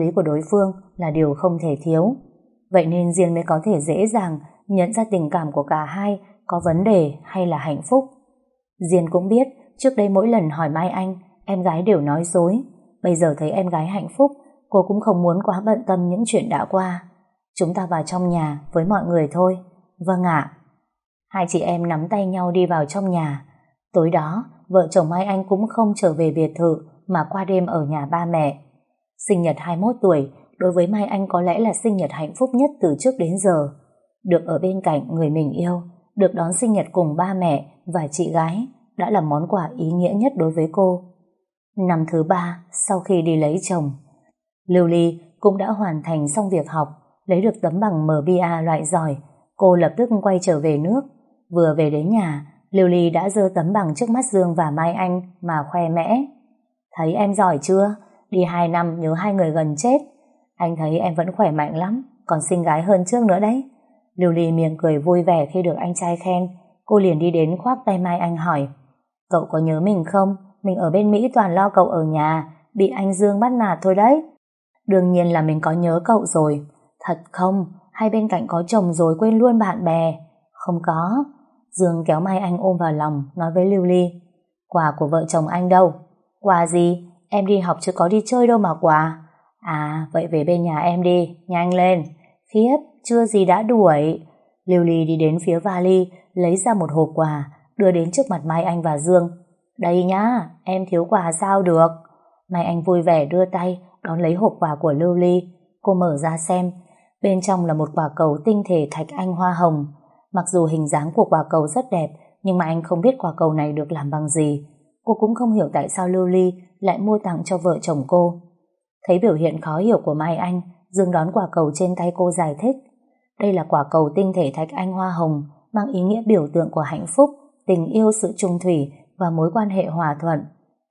lý của đối phương là điều không thể thiếu. Vậy nên Diên mới có thể dễ dàng nhận ra tình cảm của cả hai có vấn đề hay là hạnh phúc. Diên cũng biết trước đây mỗi lần hỏi Mai Anh em gái đều nói dối. Bây giờ thấy em gái hạnh phúc cô cũng không muốn quá bận tâm những chuyện đã qua. Chúng ta vào trong nhà với mọi người thôi. Vâng ạ. Hai chị em nắm tay nhau đi vào trong nhà. Tối đó, vợ chồng Mai Anh cũng không trở về biệt thự mà qua đêm ở nhà ba mẹ. Sinh nhật 21 tuổi, đối với Mai Anh có lẽ là sinh nhật hạnh phúc nhất từ trước đến giờ. Được ở bên cạnh người mình yêu, được đón sinh nhật cùng ba mẹ và chị gái đã là món quà ý nghĩa nhất đối với cô. Năm thứ ba, sau khi đi lấy chồng, Lưu Ly cũng đã hoàn thành xong việc học, lấy được tấm bằng MBA loại giỏi. Cô lập tức quay trở về nước. Vừa về đến nhà, Lưu Ly đã dơ tấm bằng trước mắt Dương và Mai Anh mà khoe mẽ. Thấy em giỏi chưa? Đi hai năm nhớ hai người gần chết. Anh thấy em vẫn khỏe mạnh lắm, còn xinh gái hơn trước nữa đấy. Lưu Ly miệng cười vui vẻ khi được anh trai khen. Cô liền đi đến khoác tay Mai Anh hỏi. Cậu có nhớ mình không? Mình ở bên Mỹ toàn lo cậu ở nhà, bị anh Dương bắt nạt thôi đấy. Đương nhiên là mình có nhớ cậu rồi. Thật không? Hay bên cạnh có chồng rồi quên luôn bạn bè? Không có. Dương kéo Mai Anh ôm vào lòng, nói với Lưu Ly. Quà của vợ chồng anh đâu? Quà gì? Em đi học chứ có đi chơi đâu mà quà. À, vậy về bên nhà em đi, nhanh lên. Khiếp, chưa gì đã đuổi. Lưu Ly đi đến phía vali, lấy ra một hộp quà, đưa đến trước mặt Mai Anh và Dương. Đây nhá, em thiếu quà sao được. Mai Anh vui vẻ đưa tay, đón lấy hộp quà của Lưu Ly. Cô mở ra xem, bên trong là một quả cầu tinh thể thạch anh hoa hồng. Mặc dù hình dáng của quả cầu rất đẹp, nhưng mà anh không biết quả cầu này được làm bằng gì. Cô cũng không hiểu tại sao Lưu Ly lại mua tặng cho vợ chồng cô. Thấy biểu hiện khó hiểu của Mai Anh, Dương đón quả cầu trên tay cô giải thích. Đây là quả cầu tinh thể thạch anh hoa hồng, mang ý nghĩa biểu tượng của hạnh phúc, tình yêu sự trung thủy và mối quan hệ hòa thuận.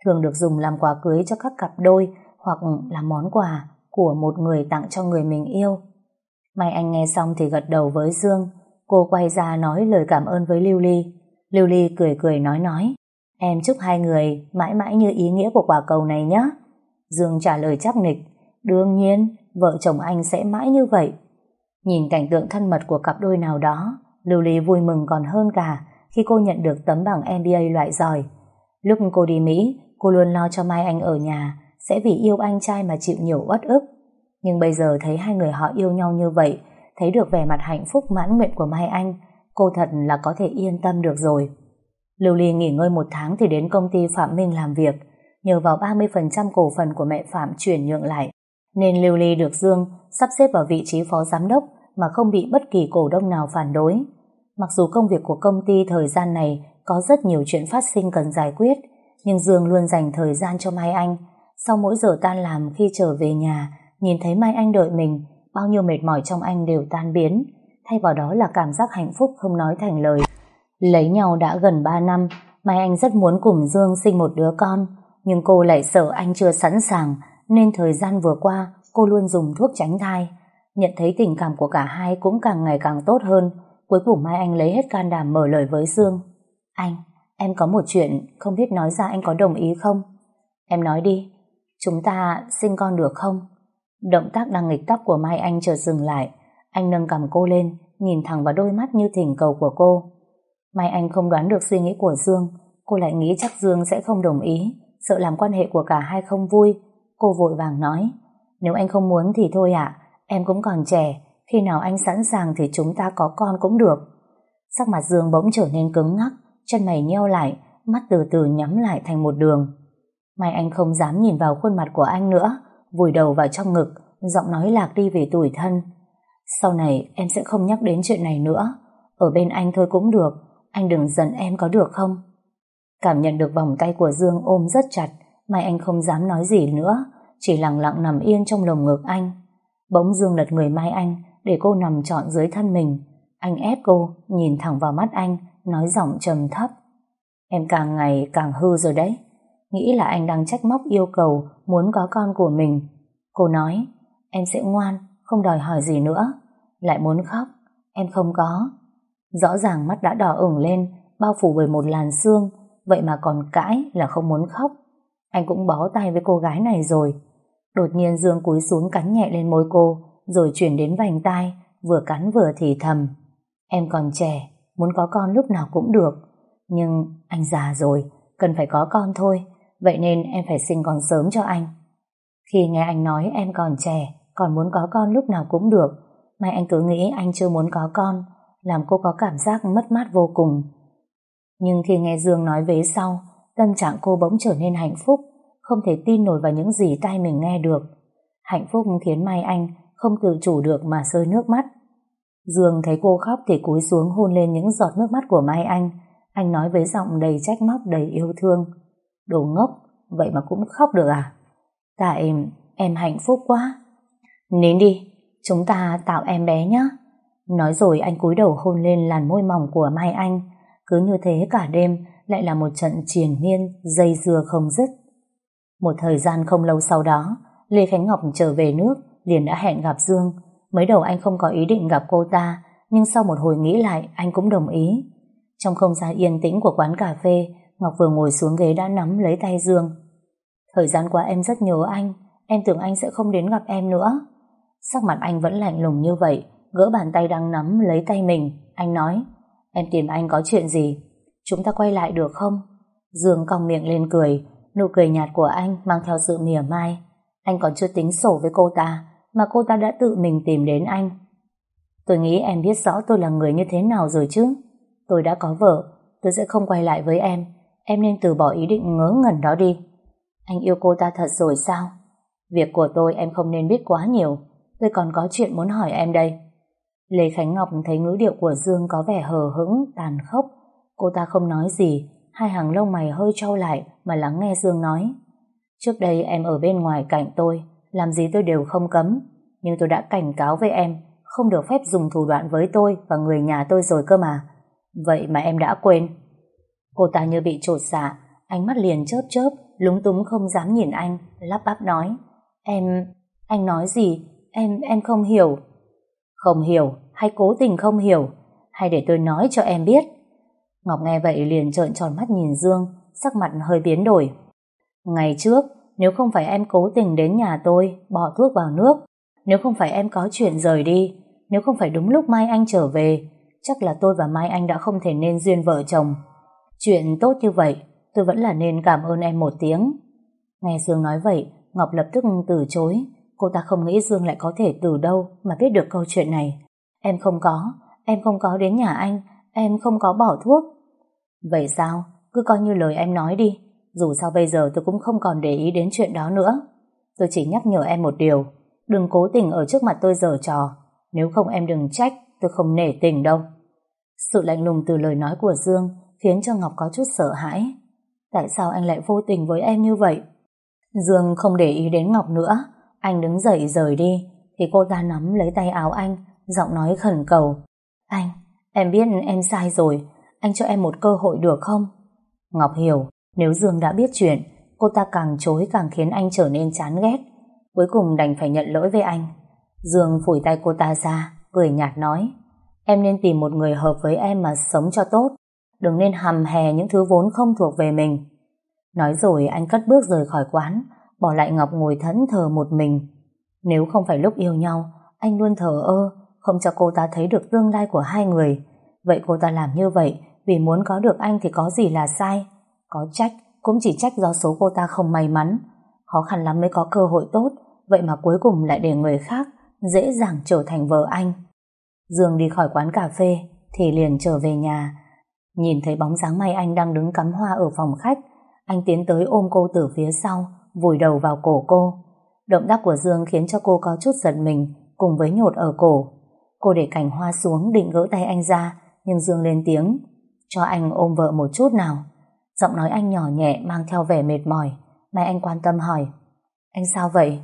Thường được dùng làm quà cưới cho các cặp đôi hoặc là món quà của một người tặng cho người mình yêu. Mai Anh nghe xong thì gật đầu với Dương. Cô quay ra nói lời cảm ơn với Lưu Ly. Lưu Ly cười cười nói nói. Em chúc hai người mãi mãi như ý nghĩa của quả cầu này nhé. Dương trả lời chắc nịch. Đương nhiên, vợ chồng anh sẽ mãi như vậy. Nhìn cảnh tượng thân mật của cặp đôi nào đó, Lưu Ly vui mừng còn hơn cả khi cô nhận được tấm bằng MBA loại giỏi. Lúc cô đi Mỹ, cô luôn lo cho Mai Anh ở nhà, sẽ vì yêu anh trai mà chịu nhiều uất ức. Nhưng bây giờ thấy hai người họ yêu nhau như vậy, thấy được vẻ mặt hạnh phúc mãn nguyện của Mai Anh, cô thật là có thể yên tâm được rồi. Lưu Ly nghỉ ngơi một tháng thì đến công ty Phạm Minh làm việc, nhờ vào 30% cổ phần của mẹ Phạm chuyển nhượng lại, nên Lưu Ly được Dương sắp xếp vào vị trí phó giám đốc mà không bị bất kỳ cổ đông nào phản đối. Mặc dù công việc của công ty thời gian này có rất nhiều chuyện phát sinh cần giải quyết, nhưng Dương luôn dành thời gian cho Mai Anh. Sau mỗi giờ tan làm khi trở về nhà, nhìn thấy Mai Anh đợi mình, bao nhiêu mệt mỏi trong anh đều tan biến, thay vào đó là cảm giác hạnh phúc không nói thành lời. Lấy nhau đã gần 3 năm, Mai Anh rất muốn cùng Dương sinh một đứa con, nhưng cô lại sợ anh chưa sẵn sàng, nên thời gian vừa qua cô luôn dùng thuốc tránh thai. Nhận thấy tình cảm của cả hai cũng càng ngày càng tốt hơn, cuối cùng Mai Anh lấy hết can đảm mở lời với Dương. Anh, em có một chuyện không biết nói ra anh có đồng ý không? Em nói đi, chúng ta sinh con được không? Động tác đang nghịch tóc của Mai Anh chợt dừng lại, anh nâng cầm cô lên, nhìn thẳng vào đôi mắt như thỉnh cầu của cô. Mai Anh không đoán được suy nghĩ của Dương, cô lại nghĩ chắc Dương sẽ không đồng ý, sợ làm quan hệ của cả hai không vui. Cô vội vàng nói, nếu anh không muốn thì thôi ạ, em cũng còn trẻ, khi nào anh sẵn sàng thì chúng ta có con cũng được. Sắc mặt Dương bỗng trở nên cứng ngắc, chân mày nheo lại, mắt từ từ nhắm lại thành một đường. Mai anh không dám nhìn vào khuôn mặt của anh nữa, vùi đầu vào trong ngực, giọng nói lạc đi về tuổi thân. Sau này em sẽ không nhắc đến chuyện này nữa, ở bên anh thôi cũng được, anh đừng giận em có được không? Cảm nhận được vòng tay của Dương ôm rất chặt, Mai Anh không dám nói gì nữa, chỉ lặng lặng nằm yên trong lồng ngực anh. Bỗng Dương lật người Mai Anh, để cô nằm trọn dưới thân mình. Anh ép cô, nhìn thẳng vào mắt anh, nói giọng trầm thấp. Em càng ngày càng hư rồi đấy. Nghĩ là anh đang trách móc yêu cầu muốn có con của mình. Cô nói, em sẽ ngoan, không đòi hỏi gì nữa. Lại muốn khóc, em không có. Rõ ràng mắt đã đỏ ửng lên, bao phủ bởi một làn sương, vậy mà còn cãi là không muốn khóc. Anh cũng bó tay với cô gái này rồi. Đột nhiên Dương cúi xuống cắn nhẹ lên môi cô, rồi chuyển đến vành tai, vừa cắn vừa thì thầm. Em còn trẻ, muốn có con lúc nào cũng được. Nhưng anh già rồi, cần phải có con thôi, vậy nên em phải sinh con sớm cho anh. Khi nghe anh nói em còn trẻ, còn muốn có con lúc nào cũng được, mà anh cứ nghĩ anh chưa muốn có con, làm cô có cảm giác mất mát vô cùng. Nhưng khi nghe Dương nói vế sau, tâm trạng cô bỗng trở nên hạnh phúc, không thể tin nổi vào những gì tai mình nghe được. Hạnh phúc khiến Mai Anh không tự chủ được mà rơi nước mắt. Dương thấy cô khóc thì cúi xuống hôn lên những giọt nước mắt của Mai Anh. Anh nói với giọng đầy trách móc đầy yêu thương. Đồ ngốc, vậy mà cũng khóc được à? Tại em hạnh phúc quá. Nín đi, chúng ta tạo em bé nhé. Nói rồi anh cúi đầu hôn lên làn môi mỏng của Mai Anh. Cứ như thế cả đêm lại là một trận triền miên dây dưa không dứt. Một thời gian không lâu sau đó, Lê Khánh Ngọc trở về nước, liền đã hẹn gặp Dương. Mới đầu anh không có ý định gặp cô ta, nhưng sau một hồi nghĩ lại, anh cũng đồng ý. Trong không gian yên tĩnh của quán cà phê, Ngọc vừa ngồi xuống ghế đã nắm lấy tay Dương. Thời gian qua em rất nhớ anh, em tưởng anh sẽ không đến gặp em nữa. Sắc mặt anh vẫn lạnh lùng như vậy, gỡ bàn tay đang nắm lấy tay mình. Anh nói, em tìm anh có chuyện gì? Chúng ta quay lại được không? Dương cong miệng lên cười, nụ cười nhạt của anh mang theo sự mỉa mai. Anh còn chưa tính sổ với cô ta, mà cô ta đã tự mình tìm đến anh. Tôi nghĩ em biết rõ tôi là người như thế nào rồi chứ. Tôi đã có vợ, tôi sẽ không quay lại với em. Em nên từ bỏ ý định ngớ ngẩn đó đi. Anh yêu cô ta thật rồi sao? Việc của tôi em không nên biết quá nhiều. Tôi còn có chuyện muốn hỏi em đây. Lê Khánh Ngọc thấy ngữ điệu của Dương có vẻ hờ hững, tàn khốc. Cô ta không nói gì, hai hàng lông mày hơi trao lại mà lắng nghe Dương nói. Trước đây em ở bên ngoài cạnh tôi, làm gì tôi đều không cấm. Nhưng tôi đã cảnh cáo với em, không được phép dùng thủ đoạn với tôi và người nhà tôi rồi cơ mà. Vậy mà em đã quên. Cô ta như bị trột dạ, ánh mắt liền chớp chớp, lúng túng không dám nhìn anh, lắp bắp nói. Em, anh nói gì? Em, em không hiểu. Không hiểu, hay cố tình không hiểu, hay để tôi nói cho em biết. Ngọc nghe vậy liền trợn tròn mắt nhìn Dương, sắc mặt hơi biến đổi. Ngày trước, nếu không phải em cố tình đến nhà tôi, bỏ thuốc vào nước, nếu không phải em có chuyện rời đi, nếu không phải đúng lúc Mai Anh trở về, chắc là tôi và Mai Anh đã không thể nên duyên vợ chồng. Chuyện tốt như vậy, tôi vẫn là nên cảm ơn em một tiếng. Nghe Dương nói vậy, Ngọc lập tức từ chối. Cô ta không nghĩ Dương lại có thể từ đâu mà biết được câu chuyện này. Em không có, em không có đến nhà anh, em không có bỏ thuốc. Vậy sao? Cứ coi như lời em nói đi. Dù sao bây giờ tôi cũng không còn để ý đến chuyện đó nữa. Tôi chỉ nhắc nhở em một điều. Đừng cố tình ở trước mặt tôi giở trò. Nếu không em đừng trách, tôi không nể tình đâu. Sự lạnh lùng từ lời nói của Dương khiến cho Ngọc có chút sợ hãi. Tại sao anh lại vô tình với em như vậy? Dương không để ý đến Ngọc nữa. Anh đứng dậy rời đi. Thì cô ta nắm lấy tay áo anh, giọng nói khẩn cầu. Anh, em biết em sai rồi. Anh cho em một cơ hội được không? Ngọc hiểu, nếu Dương đã biết chuyện, cô ta càng chối càng khiến anh trở nên chán ghét. Cuối cùng đành phải nhận lỗi với anh. Dương phủi tay cô ta ra, cười nhạt nói Em nên tìm một người hợp với em mà sống cho tốt. Đừng nên hầm hè những thứ vốn không thuộc về mình. Nói rồi anh cất bước rời khỏi quán, bỏ lại Ngọc ngồi thẫn thờ một mình. Nếu không phải lúc yêu nhau, anh luôn thờ ơ, không cho cô ta thấy được tương lai của hai người. Vậy cô ta làm như vậy vì muốn có được anh thì có gì là sai. Có trách, cũng chỉ trách do số cô ta không may mắn. Khó khăn lắm mới có cơ hội tốt, vậy mà cuối cùng lại để người khác dễ dàng trở thành vợ anh. Dương đi khỏi quán cà phê thì liền trở về nhà. Nhìn thấy bóng dáng Mai Anh đang đứng cắm hoa ở phòng khách, anh tiến tới ôm cô từ phía sau, vùi đầu vào cổ cô. Động tác của Dương khiến cho cô có chút giật mình cùng với nhột ở cổ. Cô để cành hoa xuống định gỡ tay anh ra, nhưng Dương lên tiếng. Cho anh ôm vợ một chút nào. Giọng nói anh nhỏ nhẹ mang theo vẻ mệt mỏi. Mai anh quan tâm hỏi. Anh sao vậy?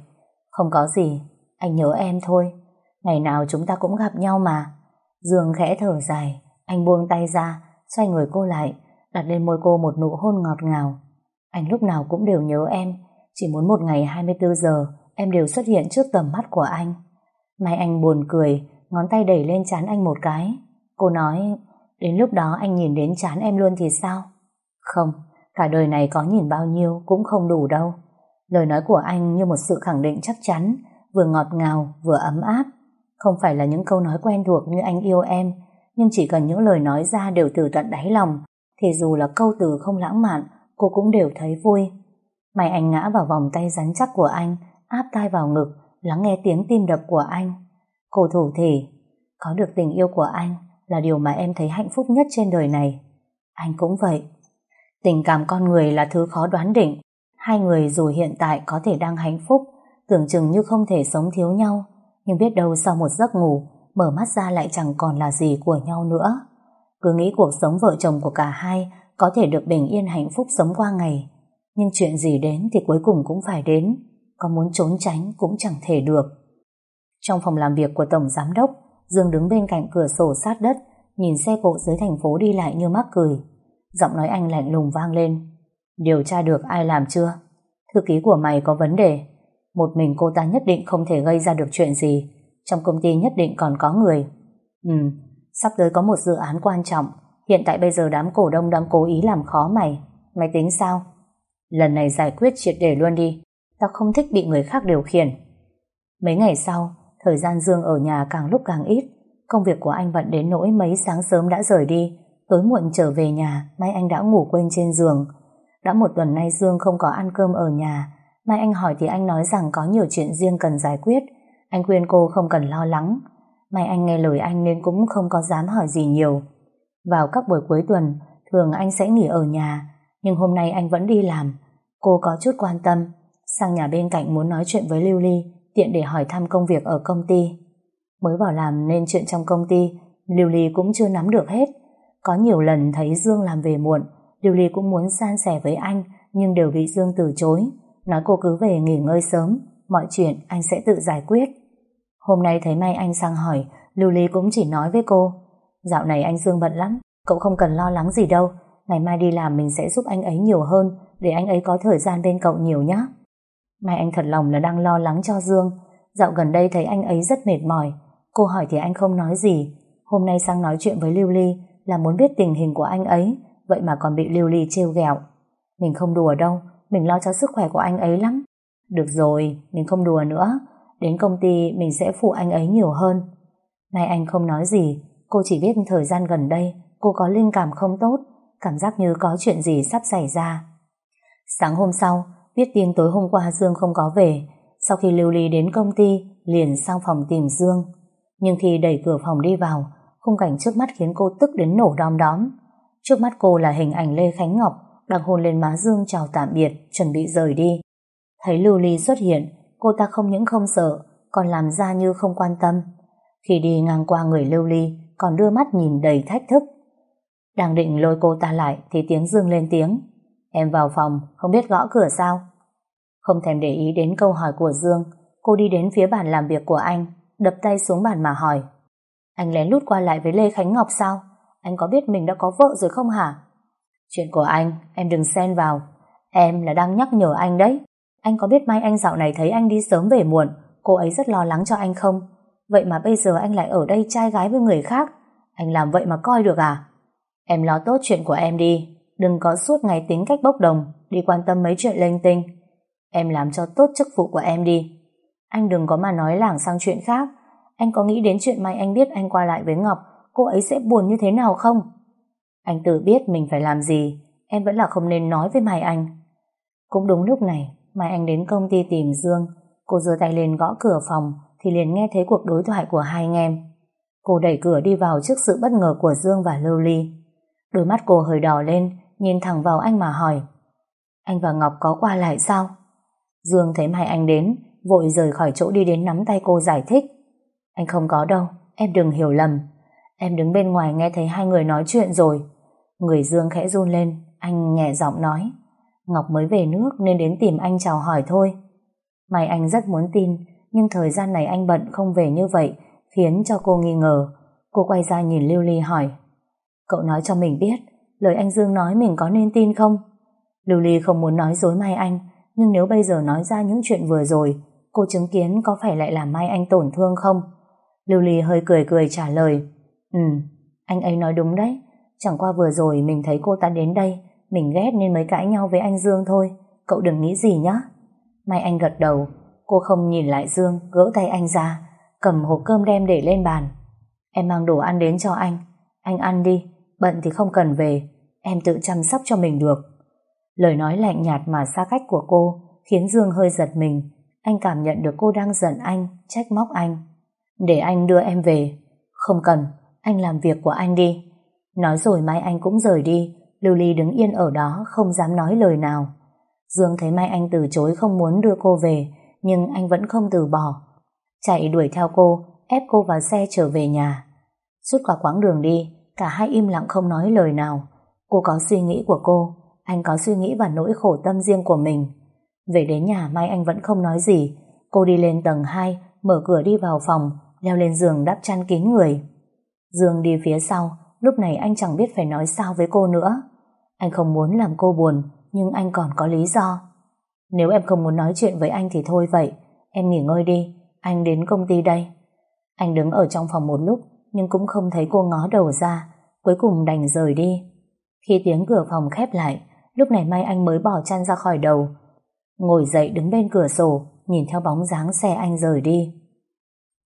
Không có gì, anh nhớ em thôi. Ngày nào chúng ta cũng gặp nhau mà. Dương khẽ thở dài, anh buông tay ra, xoay người cô lại, đặt lên môi cô một nụ hôn ngọt ngào. Anh lúc nào cũng đều nhớ em, chỉ muốn một ngày 24 giờ em đều xuất hiện trước tầm mắt của anh. Mai anh buồn cười, ngón tay đẩy lên chán anh một cái. Cô nói, đến lúc đó anh nhìn đến chán em luôn thì sao? Không, cả đời này có nhìn bao nhiêu cũng không đủ đâu. Lời nói của anh như một sự khẳng định chắc chắn, vừa ngọt ngào, vừa ấm áp. Không phải là những câu nói quen thuộc như anh yêu em, nhưng chỉ cần những lời nói ra đều từ tận đáy lòng, thì dù là câu từ không lãng mạn, cô cũng đều thấy vui. Mày anh ngã vào vòng tay rắn chắc của anh, áp tai vào ngực, lắng nghe tiếng tim đập của anh. Cô thủ thì, có được tình yêu của anh là điều mà em thấy hạnh phúc nhất trên đời này. Anh cũng vậy. Tình cảm con người là thứ khó đoán định. Hai người dù hiện tại có thể đang hạnh phúc, tưởng chừng như không thể sống thiếu nhau, nhưng biết đâu sau một giấc ngủ, mở mắt ra lại chẳng còn là gì của nhau nữa. Cứ nghĩ cuộc sống vợ chồng của cả hai có thể được bình yên hạnh phúc sống qua ngày. Nhưng chuyện gì đến thì cuối cùng cũng phải đến. Có muốn trốn tránh cũng chẳng thể được. Trong phòng làm việc của Tổng Giám Đốc, Dương đứng bên cạnh cửa sổ sát đất, nhìn xe cộ dưới thành phố đi lại như mắc cười. Giọng nói anh lạnh lùng vang lên. Điều tra được ai làm chưa? Thư ký của mày có vấn đề. Một mình cô ta nhất định không thể gây ra được chuyện gì. Trong công ty nhất định còn có người. Ừ, sắp tới có một dự án quan trọng. Hiện tại bây giờ đám cổ đông đang cố ý làm khó mày. Mày tính sao? Lần này giải quyết triệt để luôn đi. Tao không thích bị người khác điều khiển. Mấy ngày sau, thời gian Dương ở nhà càng lúc càng ít. Công việc của anh bận đến nỗi mấy sáng sớm đã rời đi. Tối muộn trở về nhà, mai anh đã ngủ quên trên giường. Đã một tuần nay Dương không có ăn cơm ở nhà. Mai anh hỏi thì anh nói rằng có nhiều chuyện riêng cần giải quyết. Anh khuyên cô không cần lo lắng. Mai anh nghe lời anh nên cũng không có dám hỏi gì nhiều. Vào các buổi cuối tuần, thường anh sẽ nghỉ ở nhà. Nhưng hôm nay anh vẫn đi làm. Cô có chút quan tâm. Sang nhà bên cạnh muốn nói chuyện với Lưu Ly, tiện để hỏi thăm công việc ở công ty. Mới vào làm nên chuyện trong công ty, Lưu Ly cũng chưa nắm được hết. Có nhiều lần thấy Dương làm về muộn, Lưu Ly cũng muốn san sẻ với anh, nhưng đều bị Dương từ chối. Nói cô cứ về nghỉ ngơi sớm, mọi chuyện anh sẽ tự giải quyết. Hôm nay thấy may anh sang hỏi, Lưu Ly cũng chỉ nói với cô, dạo này anh Dương bận lắm, cậu không cần lo lắng gì đâu, ngày mai đi làm mình sẽ giúp anh ấy nhiều hơn, để anh ấy có thời gian bên cậu nhiều nhé. Mai anh thật lòng là đang lo lắng cho Dương, dạo gần đây thấy anh ấy rất mệt mỏi, cô hỏi thì anh không nói gì, hôm nay sang nói chuyện với Lưu Ly là muốn biết tình hình của anh ấy, vậy mà còn bị Lưu Ly trêu ghẹo. Mình không đùa đâu, mình lo cho sức khỏe của anh ấy lắm. Được rồi, mình không đùa nữa, đến công ty mình sẽ phụ anh ấy nhiều hơn. Nay anh không nói gì, cô chỉ biết thời gian gần đây cô có linh cảm không tốt, cảm giác như có chuyện gì sắp xảy ra. Sáng hôm sau, biết tin tối hôm qua Dương không có về, sau khi lưu ly đến công ty, liền sang phòng tìm Dương. Nhưng khi đẩy cửa phòng đi vào, khung cảnh trước mắt khiến cô tức đến nổ đom đóm. Trước mắt cô là hình ảnh Lê Khánh Ngọc đang hôn lên má Dương chào tạm biệt, chuẩn bị rời đi. Thấy Lưu Ly xuất hiện, cô ta không những không sợ, còn làm ra như không quan tâm. Khi đi ngang qua người Lưu Ly, còn đưa mắt nhìn đầy thách thức. Đang định lôi cô ta lại thì tiếng Dương lên tiếng. Em vào phòng, không biết gõ cửa sao? Không thèm để ý đến câu hỏi của Dương, cô đi đến phía bàn làm việc của anh, đập tay xuống bàn mà hỏi. Anh lén lút qua lại với Lê Khánh Ngọc sao? Anh có biết mình đã có vợ rồi không hả? Chuyện của anh, em đừng xen vào. Em là đang nhắc nhở anh đấy. Anh có biết mai anh dạo này thấy anh đi sớm về muộn, cô ấy rất lo lắng cho anh không? Vậy mà bây giờ anh lại ở đây trai gái với người khác. Anh làm vậy mà coi được à? Em lo tốt chuyện của em đi. Đừng có suốt ngày tính cách bốc đồng, đi quan tâm mấy chuyện linh tinh. Em làm cho tốt chức vụ của em đi. Anh đừng có mà nói lảng sang chuyện khác. Anh có nghĩ đến chuyện mai anh biết anh qua lại với Ngọc, cô ấy sẽ buồn như thế nào không? Anh tự biết mình phải làm gì, em vẫn là không nên nói với Mai Anh. Cũng đúng lúc này, Mai Anh đến công ty tìm Dương, cô giơ tay lên gõ cửa phòng thì liền nghe thấy cuộc đối thoại của hai anh em. Cô đẩy cửa đi vào trước sự bất ngờ của Dương và Lưu Ly. Đôi mắt cô hơi đỏ lên, nhìn thẳng vào anh mà hỏi. Anh và Ngọc có qua lại sao? Dương thấy Mai Anh đến, vội rời khỏi chỗ đi đến nắm tay cô giải thích. Anh không có đâu, em đừng hiểu lầm. Em đứng bên ngoài nghe thấy hai người nói chuyện rồi. Người Dương khẽ run lên, anh nhẹ giọng nói. Ngọc mới về nước nên đến tìm anh chào hỏi thôi. Mai anh rất muốn tin, nhưng thời gian này anh bận không về như vậy, khiến cho cô nghi ngờ. Cô quay ra nhìn Lưu Ly hỏi. Cậu nói cho mình biết, lời anh Dương nói mình có nên tin không? Lưu Ly không muốn nói dối Mai Anh, nhưng nếu bây giờ nói ra những chuyện vừa rồi, cô chứng kiến có phải lại làm Mai Anh tổn thương không? Lưu Ly hơi cười cười trả lời. Ừ, anh ấy nói đúng đấy. Chẳng qua vừa rồi mình thấy cô ta đến đây, mình ghét nên mới cãi nhau với anh Dương thôi. Cậu đừng nghĩ gì nhá. Mai Anh gật đầu, cô không nhìn lại Dương, gỡ tay anh ra, cầm hộp cơm đem để lên bàn. Em mang đồ ăn đến cho anh, anh ăn đi, bận thì không cần về, em tự chăm sóc cho mình được. Lời nói lạnh nhạt mà xa cách của cô khiến Dương hơi giật mình. Anh cảm nhận được cô đang giận anh, trách móc anh. Để anh đưa em về. Không cần, anh làm việc của anh đi. Nói rồi Mai Anh cũng rời đi, Lưu Ly đứng yên ở đó không dám nói lời nào. Dương thấy Mai Anh từ chối không muốn đưa cô về, nhưng anh vẫn không từ bỏ. Chạy đuổi theo cô, ép cô vào xe trở về nhà. Suốt cả quãng đường đi, cả hai im lặng không nói lời nào. Cô có suy nghĩ của cô, anh có suy nghĩ và nỗi khổ tâm riêng của mình. Về đến nhà Mai Anh vẫn không nói gì. Cô đi lên tầng 2, mở cửa đi vào phòng, leo lên giường đắp chăn kín người. Dương đi phía sau, lúc này anh chẳng biết phải nói sao với cô nữa. Anh không muốn làm cô buồn, nhưng anh còn có lý do. Nếu em không muốn nói chuyện với anh thì thôi vậy, em nghỉ ngơi đi, anh đến công ty đây. Anh đứng ở trong phòng một lúc, nhưng cũng không thấy cô ngó đầu ra, cuối cùng đành rời đi. Khi tiếng cửa phòng khép lại, lúc này Mai Anh mới bỏ chăn ra khỏi đầu, ngồi dậy đứng bên cửa sổ, nhìn theo bóng dáng xe anh rời đi.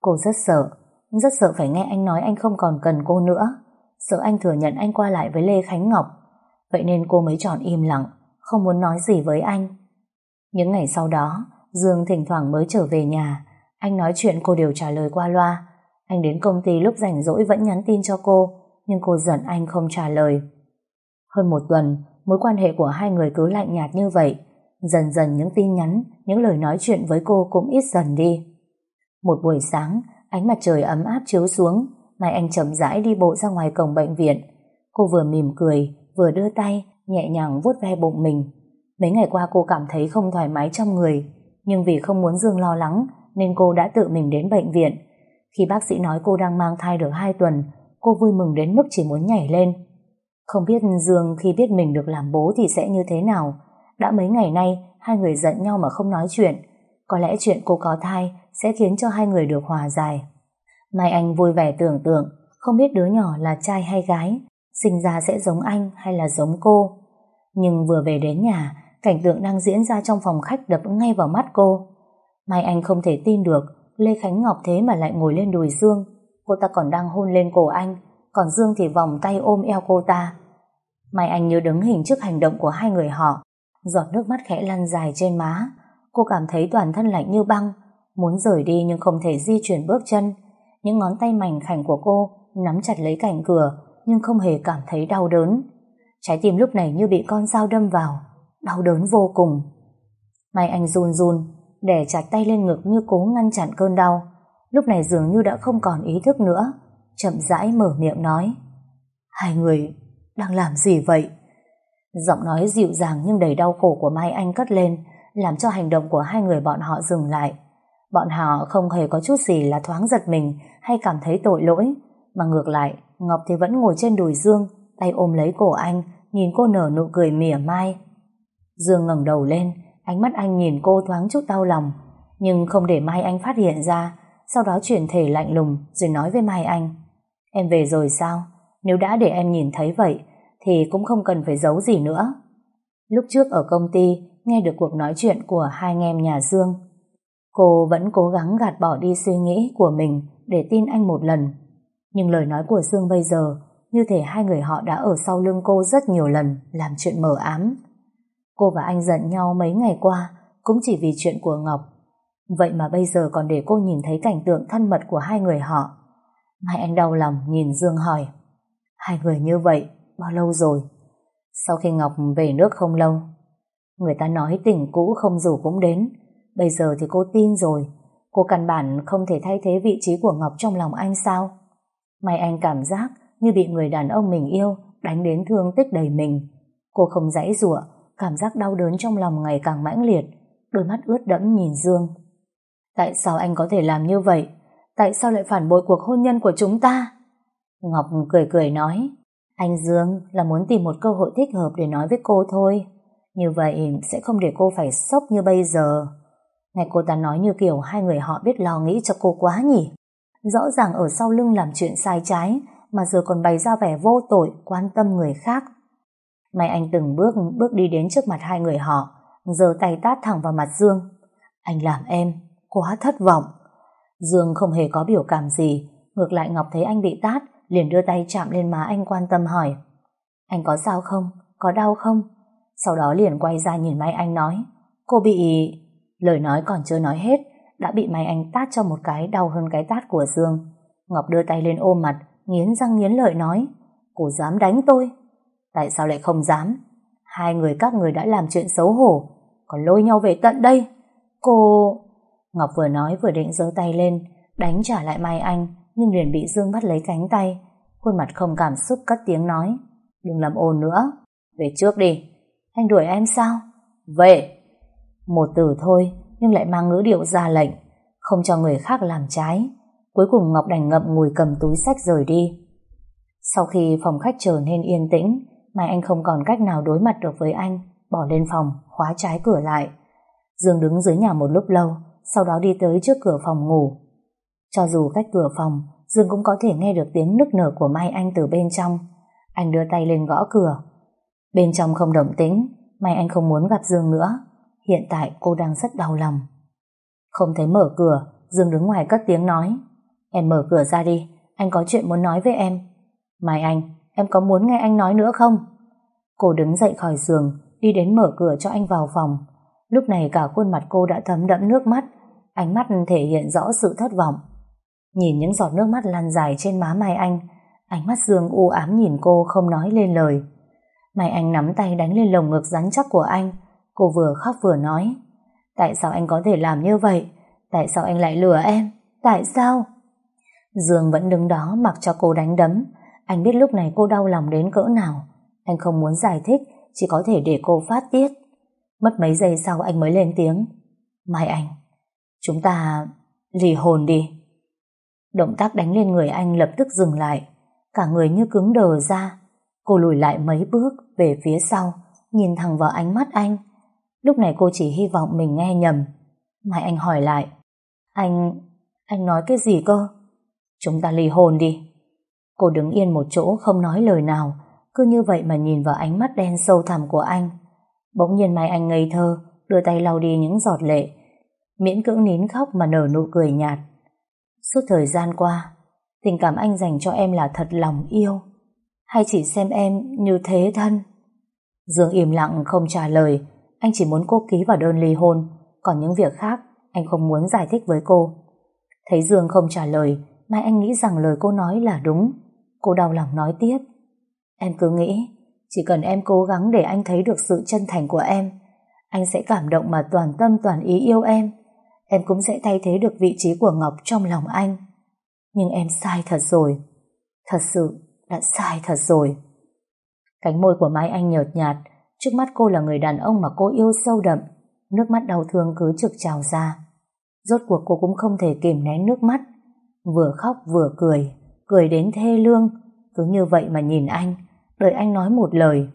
Cô rất sợ, rất sợ phải nghe anh nói anh không còn cần cô nữa, sợ anh thừa nhận anh qua lại với Lê Khánh Ngọc, vậy nên cô mới chọn im lặng, không muốn nói gì với anh. Những ngày sau đó, Dương thỉnh thoảng mới trở về nhà, anh nói chuyện cô đều trả lời qua loa. Anh đến công ty lúc rảnh rỗi vẫn nhắn tin cho cô, nhưng cô giận anh không trả lời. Hơn một tuần, mối quan hệ của hai người cứ lạnh nhạt như vậy. Dần dần những tin nhắn, những lời nói chuyện với cô cũng ít dần đi. Một buổi sáng, ánh mặt trời ấm áp chiếu xuống, Mai Anh chậm rãi đi bộ ra ngoài cổng bệnh viện. Cô vừa mỉm cười, vừa đưa tay, nhẹ nhàng vuốt ve bụng mình. Mấy ngày qua cô cảm thấy không thoải mái trong người, nhưng vì không muốn Dương lo lắng, nên cô đã tự mình đến bệnh viện. Khi bác sĩ nói cô đang mang thai được 2 tuần, cô vui mừng đến mức chỉ muốn nhảy lên. Không biết Dương khi biết mình được làm bố thì sẽ như thế nào. Đã mấy ngày nay, hai người giận nhau mà không nói chuyện. Có lẽ chuyện cô có thai sẽ khiến cho hai người được hòa giải. Mai Anh vui vẻ tưởng tượng, không biết đứa nhỏ là trai hay gái, sinh ra sẽ giống anh hay là giống cô. Nhưng vừa về đến nhà, cảnh tượng đang diễn ra trong phòng khách đập ngay vào mắt cô. Mai Anh không thể tin được, Lê Khánh Ngọc thế mà lại ngồi lên đùi Dương. Cô ta còn đang hôn lên cổ anh, còn Dương thì vòng tay ôm eo cô ta. Mai Anh như đứng hình trước hành động của hai người họ, giọt nước mắt khẽ lăn dài trên má. Cô cảm thấy toàn thân lạnh như băng, muốn rời đi nhưng không thể di chuyển bước chân. Những ngón tay mảnh khảnh của cô nắm chặt lấy cạnh cửa, nhưng không hề cảm thấy đau đớn. Trái tim lúc này như bị con dao đâm vào, đau đớn vô cùng. Mai Anh run run, đè chặt tay lên ngực như cố ngăn chặn cơn đau. Lúc này dường như đã không còn ý thức nữa, chậm rãi mở miệng nói. Hai người đang làm gì vậy? Giọng nói dịu dàng nhưng đầy đau khổ của Mai Anh cất lên, làm cho hành động của hai người bọn họ dừng lại. Bọn họ không hề có chút gì là thoáng giật mình hay cảm thấy tội lỗi, mà ngược lại, Ngọc thì vẫn ngồi trên đùi Dương, tay ôm lấy cổ anh, nhìn cô nở nụ cười mỉa mai. Dương ngẩng đầu lên, ánh mắt anh nhìn cô thoáng chút đau lòng, nhưng không để Mai Anh phát hiện ra, sau đó chuyển thể lạnh lùng rồi nói với Mai Anh. Em về rồi sao? Nếu đã để em nhìn thấy vậy, thì cũng không cần phải giấu gì nữa. Lúc trước ở công ty, nghe được cuộc nói chuyện của hai anh em nhà Dương. Cô vẫn cố gắng gạt bỏ đi suy nghĩ của mình để tin anh một lần. Nhưng lời nói của Dương bây giờ, như thể hai người họ đã ở sau lưng cô rất nhiều lần, làm chuyện mờ ám. Cô và anh giận nhau mấy ngày qua, cũng chỉ vì chuyện của Ngọc. Vậy mà bây giờ còn để cô nhìn thấy cảnh tượng thân mật của hai người họ. Mai anh đau lòng nhìn Dương hỏi. Hai người như vậy, bao lâu rồi? Sau khi Ngọc về nước không lâu, người ta nói tình cũ không rủ cũng đến. Bây giờ thì cô tin rồi. Cô căn bản không thể thay thế vị trí của Ngọc trong lòng anh sao? mai anh cảm giác như bị người đàn ông mình yêu đánh đến thương tích đầy mình. Cô không dãy rủa cảm giác đau đớn trong lòng ngày càng mãnh liệt, đôi mắt ướt đẫm nhìn Dương. Tại sao anh có thể làm như vậy? Tại sao lại phản bội cuộc hôn nhân của chúng ta? Ngọc cười cười nói, anh Dương là muốn tìm một cơ hội thích hợp để nói với cô thôi. Như vậy sẽ không để cô phải sốc như bây giờ. Nghe cô ta nói như kiểu hai người họ biết lo nghĩ cho cô quá nhỉ. Rõ ràng ở sau lưng làm chuyện sai trái mà giờ còn bày ra vẻ vô tội quan tâm người khác. May anh từng bước bước đi đến trước mặt hai người họ giơ tay tát thẳng vào mặt Dương. Anh làm em quá thất vọng. Dương không hề có biểu cảm gì, ngược lại Ngọc thấy anh bị tát, liền đưa tay chạm lên má anh quan tâm hỏi. Anh có sao không? Có đau không? Sau đó liền quay ra nhìn Mai Anh nói, cô bị... Lời nói còn chưa nói hết, đã bị Mai Anh tát cho một cái đau hơn cái tát của Dương. Ngọc đưa tay lên ôm mặt, nghiến răng nghiến lợi nói, cô dám đánh tôi? Tại sao lại không dám? Hai người các người đã làm chuyện xấu hổ, còn lôi nhau về tận đây. Cô... Ngọc vừa nói vừa định giơ tay lên, đánh trả lại Mai Anh, nhưng liền bị Dương bắt lấy cánh tay. Khuôn mặt không cảm xúc cất tiếng nói, đừng làm ồn nữa, về trước đi. Anh đuổi em sao? Về! Một từ thôi, nhưng lại mang ngữ điệu ra lệnh, không cho người khác làm trái. Cuối cùng Ngọc đành ngậm ngùi cầm túi sách rời đi. Sau khi phòng khách trở nên yên tĩnh, Mai Anh không còn cách nào đối mặt được với anh, bỏ lên phòng, khóa trái cửa lại. Dương đứng dưới nhà một lúc lâu, sau đó đi tới trước cửa phòng ngủ. Cho dù cách cửa phòng, Dương cũng có thể nghe được tiếng nức nở của Mai Anh từ bên trong. Anh đưa tay lên gõ cửa. Bên trong không động tĩnh, Mai Anh không muốn gặp Dương nữa. Hiện tại cô đang rất đau lòng. Không thấy mở cửa, Dương đứng ngoài cất tiếng nói. Em mở cửa ra đi, anh có chuyện muốn nói với em. Mai Anh, em có muốn nghe anh nói nữa không? Cô đứng dậy khỏi giường, đi đến mở cửa cho anh vào phòng. Lúc này cả khuôn mặt cô đã thấm đẫm nước mắt, ánh mắt thể hiện rõ sự thất vọng. Nhìn những giọt nước mắt lan dài trên má Mai Anh, ánh mắt Dương u ám nhìn cô không nói lên lời. Mai Anh nắm tay đánh lên lồng ngực rắn chắc của anh, cô vừa khóc vừa nói. Tại sao anh có thể làm như vậy? Tại sao anh lại lừa em? Tại sao? Dương vẫn đứng đó mặc cho cô đánh đấm. Anh biết lúc này cô đau lòng đến cỡ nào. Anh không muốn giải thích, chỉ có thể để cô phát tiết. Mất mấy giây sau anh mới lên tiếng. Mai Anh, chúng ta lì hồn đi. Động tác đánh lên người anh lập tức dừng lại. Cả người như cứng đờ ra. Cô lùi lại mấy bước về phía sau, nhìn thẳng vào ánh mắt anh. Lúc này cô chỉ hy vọng mình nghe nhầm. Mai anh hỏi lại. Anh... anh nói cái gì cơ? Chúng ta ly hôn đi. Cô đứng yên một chỗ không nói lời nào, cứ như vậy mà nhìn vào ánh mắt đen sâu thẳm của anh. Bỗng nhiên Mai Anh ngây thơ, đưa tay lau đi những giọt lệ, miễn cưỡng nín khóc mà nở nụ cười nhạt. Suốt thời gian qua, tình cảm anh dành cho em là thật lòng yêu, hay chỉ xem em như thế thân? Dương im lặng không trả lời, anh chỉ muốn cô ký vào đơn ly hôn, còn những việc khác anh không muốn giải thích với cô. Thấy Dương không trả lời, Mai anh nghĩ rằng lời cô nói là đúng. Cô đau lòng nói tiếp. Em cứ nghĩ, chỉ cần em cố gắng để anh thấy được sự chân thành của em, anh sẽ cảm động mà toàn tâm toàn ý yêu em. Em cũng sẽ thay thế được vị trí của Ngọc trong lòng anh. Nhưng em sai thật rồi. Thật sự đã sai thật rồi. Cánh môi của Mai Anh nhợt nhạt, trước mắt cô là người đàn ông mà cô yêu sâu đậm, nước mắt đau thương cứ trực trào ra. Rốt cuộc cô cũng không thể kìm nén nước mắt, vừa khóc vừa cười, cười đến thê lương, cứ như vậy mà nhìn anh, đợi anh nói một lời.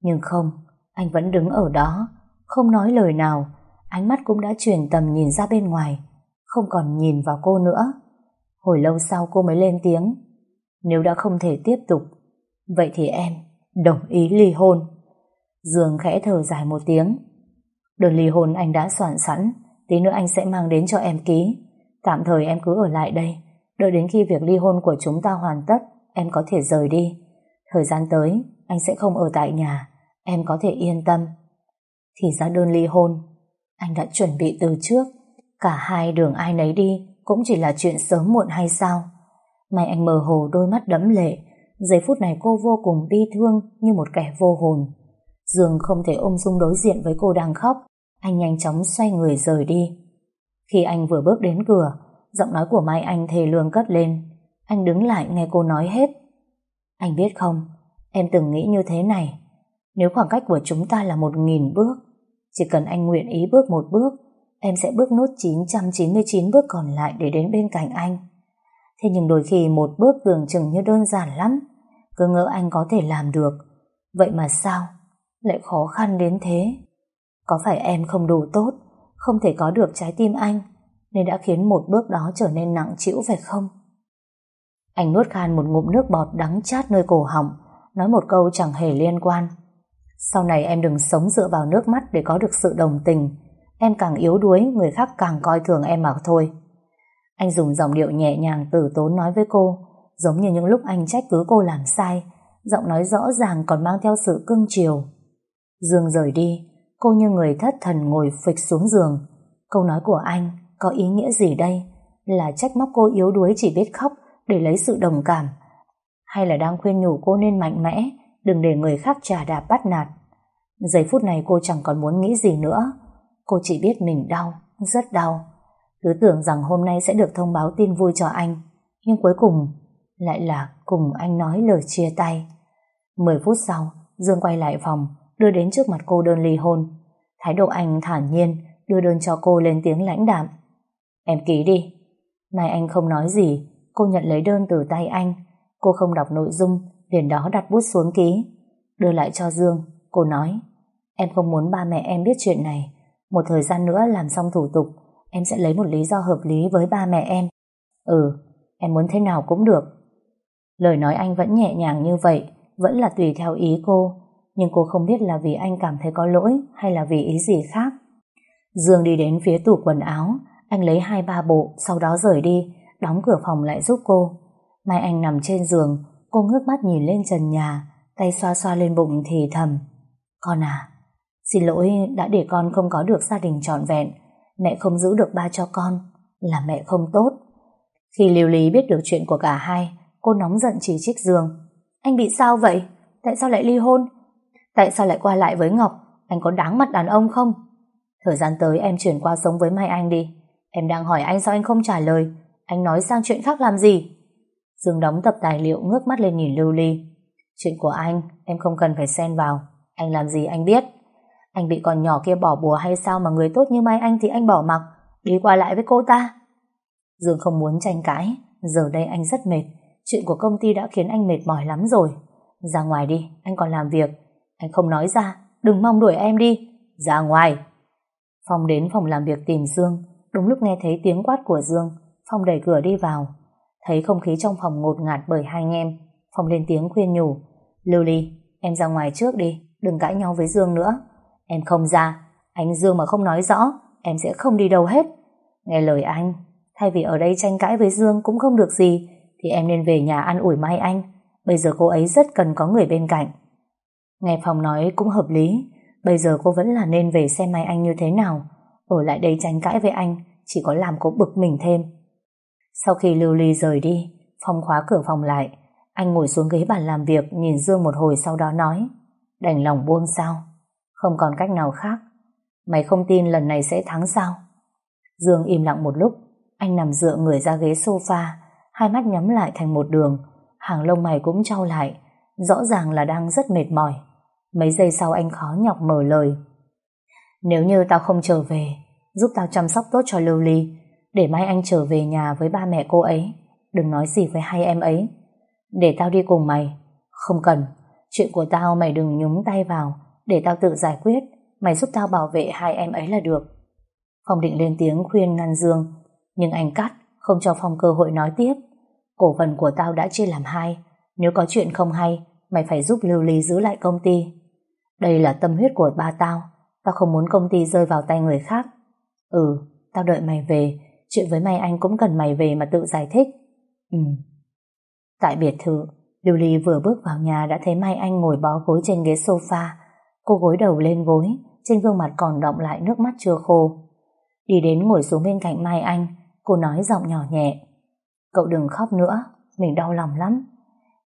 Nhưng không, anh vẫn đứng ở đó, không nói lời nào, ánh mắt cũng đã chuyển tầm nhìn ra bên ngoài, không còn nhìn vào cô nữa. Hồi lâu sau cô mới lên tiếng, nếu đã không thể tiếp tục, vậy thì em đồng ý ly hôn. Dương khẽ thở dài một tiếng. Đơn ly hôn anh đã soạn sẵn, tí nữa anh sẽ mang đến cho em ký. Tạm thời em cứ ở lại đây, đợi đến khi việc ly hôn của chúng ta hoàn tất, em có thể rời đi. Thời gian tới, anh sẽ không ở tại nhà, em có thể yên tâm. Thì ra đơn ly hôn, anh đã chuẩn bị từ trước, cả hai đường ai nấy đi cũng chỉ là chuyện sớm muộn hay sao? May anh mờ hồ đôi mắt đẫm lệ, giây phút này cô vô cùng bi thương như một kẻ vô hồn. Dương không thể ôm dung đối diện với cô đang khóc, anh nhanh chóng xoay người rời đi. Khi anh vừa bước đến cửa, giọng nói của Mai Anh thề lương cất lên. Anh đứng lại nghe cô nói hết. Anh biết không, em từng nghĩ như thế này. Nếu khoảng cách của chúng ta là một nghìn bước, chỉ cần anh nguyện ý bước một bước, em sẽ bước nốt 999 bước còn lại để đến bên cạnh anh. Thế nhưng đôi khi một bước tưởng chừng như đơn giản lắm, cứ ngỡ anh có thể làm được. Vậy mà sao? Lại khó khăn đến thế. Có phải em không đủ tốt, không thể có được trái tim anh, nên đã khiến một bước đó trở nên nặng chịu phải không? Anh nuốt khan một ngụm nước bọt đắng chát nơi cổ họng, nói một câu chẳng hề liên quan. Sau này em đừng sống dựa vào nước mắt để có được sự đồng tình. Em càng yếu đuối, người khác càng coi thường em mà thôi. Anh dùng giọng điệu nhẹ nhàng tử tốn nói với cô, giống như những lúc anh trách cứ cô làm sai, giọng nói rõ ràng còn mang theo sự cưng chiều. Dương rời đi, cô như người thất thần ngồi phịch xuống giường. Câu nói của anh có ý nghĩa gì đây? Là trách móc cô yếu đuối chỉ biết khóc để lấy sự đồng cảm, hay là đang khuyên nhủ cô nên mạnh mẽ, đừng để người khác trả đạp bắt nạt. Giây phút này cô chẳng còn muốn nghĩ gì nữa. Cô chỉ biết mình đau, rất đau. Cứ tưởng rằng hôm nay sẽ được thông báo tin vui cho anh, nhưng cuối cùng lại là cùng anh nói lời chia tay. 10 phút sau, Dương quay lại phòng, đưa đến trước mặt cô đơn ly hôn. Thái độ anh thản nhiên, đưa đơn cho cô lên tiếng lãnh đạm. Em ký đi. Mai anh không nói gì, cô nhận lấy đơn từ tay anh. Cô không đọc nội dung, liền đó đặt bút xuống ký. Đưa lại cho Dương, cô nói, em không muốn ba mẹ em biết chuyện này. Một thời gian nữa làm xong thủ tục, em sẽ lấy một lý do hợp lý với ba mẹ em. Ừ, em muốn thế nào cũng được. Lời nói anh vẫn nhẹ nhàng như vậy, vẫn là tùy theo ý cô, nhưng cô không biết là vì anh cảm thấy có lỗi hay là vì ý gì khác. Dương đi đến phía tủ quần áo, anh lấy hai ba bộ, sau đó rời đi, đóng cửa phòng lại giúp cô. Mai Anh nằm trên giường, cô ngước mắt nhìn lên trần nhà, tay xoa xoa lên bụng thì thầm. Con à, xin lỗi đã để con không có được gia đình trọn vẹn, mẹ không giữ được ba cho con, là mẹ không tốt. Khi Liêu Lý biết được chuyện của cả hai, cô nóng giận chỉ trích Dương. Anh bị sao vậy? Tại sao lại ly hôn? Tại sao lại qua lại với Ngọc? Anh có đáng mặt đàn ông không? Thời gian tới em chuyển qua sống với Mai Anh đi. Em đang hỏi anh sao anh không trả lời. Anh nói sang chuyện khác làm gì? Dương đóng tập tài liệu ngước mắt lên nhìn Lưu Ly. Chuyện của anh, em không cần phải xen vào. Anh làm gì anh biết. Anh bị con nhỏ kia bỏ bùa hay sao mà người tốt như Mai Anh thì anh bỏ mặc, đi qua lại với cô ta. Dương không muốn tranh cãi, giờ đây anh rất mệt. Chuyện của công ty đã khiến anh mệt mỏi lắm rồi. Ra ngoài đi, anh còn làm việc. Anh không nói ra, đừng mong đuổi em đi. Ra ngoài. Phong đến phòng làm việc tìm Dương. Đúng lúc nghe thấy tiếng quát của Dương, Phong đẩy cửa đi vào. Thấy không khí trong phòng ngột ngạt bởi hai anh em, Phong lên tiếng khuyên nhủ. Lưu Ly, em ra ngoài trước đi, đừng cãi nhau với Dương nữa. Em không ra, anh Dương mà không nói rõ, em sẽ không đi đâu hết. Nghe lời anh, thay vì ở đây tranh cãi với Dương cũng không được gì, thì em nên về nhà ăn ủi Mai Anh. Bây giờ cô ấy rất cần có người bên cạnh. Nghe Phong nói cũng hợp lý, bây giờ cô vẫn là nên về xem Mai Anh như thế nào. Ở lại đây tranh cãi với anh, chỉ có làm cô bực mình thêm. Sau khi Lưu Ly rời đi, Phong khóa cửa phòng lại. Anh ngồi xuống ghế bàn làm việc nhìn Dương một hồi sau đó nói Đành lòng buông sao? Không còn cách nào khác. Mày không tin lần này sẽ thắng sao? Dương im lặng một lúc. Anh nằm dựa người ra ghế sofa hai mắt nhắm lại thành một đường hàng lông mày cũng trao lại rõ ràng là đang rất mệt mỏi. Mấy giây sau anh khó nhọc mở lời. Nếu như tao không trở về, giúp tao chăm sóc tốt cho Lưu Ly, để mai anh trở về nhà với ba mẹ cô ấy. Đừng nói gì với hai em ấy. Để tao đi cùng mày. Không cần. Chuyện của tao mày đừng nhúng tay vào, để tao tự giải quyết. Mày giúp tao bảo vệ hai em ấy là được. Phong định lên tiếng khuyên ngăn Dương, nhưng anh cắt, không cho Phong cơ hội nói tiếp. Cổ phần của tao đã chia làm hai, nếu có chuyện không hay, mày phải giúp Lưu Ly giữ lại công ty. Đây là tâm huyết của ba tao, tao không muốn công ty rơi vào tay người khác. Ừ, tao đợi mày về, chuyện với mày anh cũng cần mày về mà tự giải thích. Ừ. Tại biệt thự, Lưu Ly vừa bước vào nhà đã thấy Mai Anh ngồi bó gối trên ghế sofa. Cô gối đầu lên gối, trên gương mặt còn động lại nước mắt chưa khô. Đi đến ngồi xuống bên cạnh Mai Anh, cô nói giọng nhỏ nhẹ. Cậu đừng khóc nữa, mình đau lòng lắm.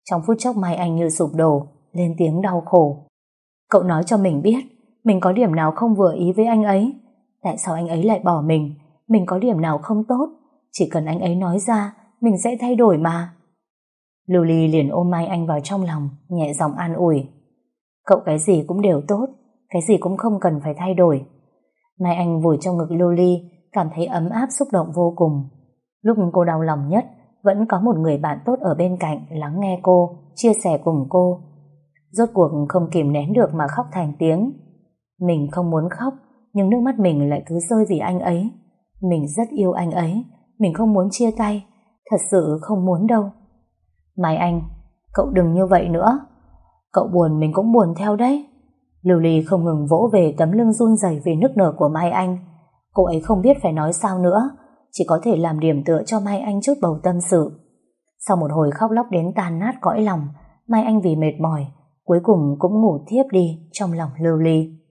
Trong phút chốc Mai Anh như sụp đổ, lên tiếng đau khổ. Cậu nói cho mình biết, mình có điểm nào không vừa ý với anh ấy. Tại sao anh ấy lại bỏ mình? Mình có điểm nào không tốt? Chỉ cần anh ấy nói ra, mình sẽ thay đổi mà. Lưu Ly liền ôm Mai Anh vào trong lòng, nhẹ giọng an ủi. Cậu cái gì cũng đều tốt, cái gì cũng không cần phải thay đổi. Mai Anh vùi trong ngực Lưu Ly, cảm thấy ấm áp xúc động vô cùng. Lúc cô đau lòng nhất, vẫn có một người bạn tốt ở bên cạnh lắng nghe cô, chia sẻ cùng cô. Rốt cuộc không kìm nén được mà khóc thành tiếng. Mình không muốn khóc, nhưng nước mắt mình lại cứ rơi vì anh ấy. Mình rất yêu anh ấy, mình không muốn chia tay, thật sự không muốn đâu. Mai Anh, cậu đừng như vậy nữa. Cậu buồn mình cũng buồn theo đấy. Lưu Ly không ngừng vỗ về tấm lưng run rẩy vì nức nở của Mai Anh. Cô ấy không biết phải nói sao nữa, chỉ có thể làm điểm tựa cho Mai Anh chút bầu tâm sự. Sau một hồi khóc lóc đến tan nát cõi lòng, Mai Anh vì mệt mỏi, cuối cùng cũng ngủ thiếp đi trong lòng Lưu Ly.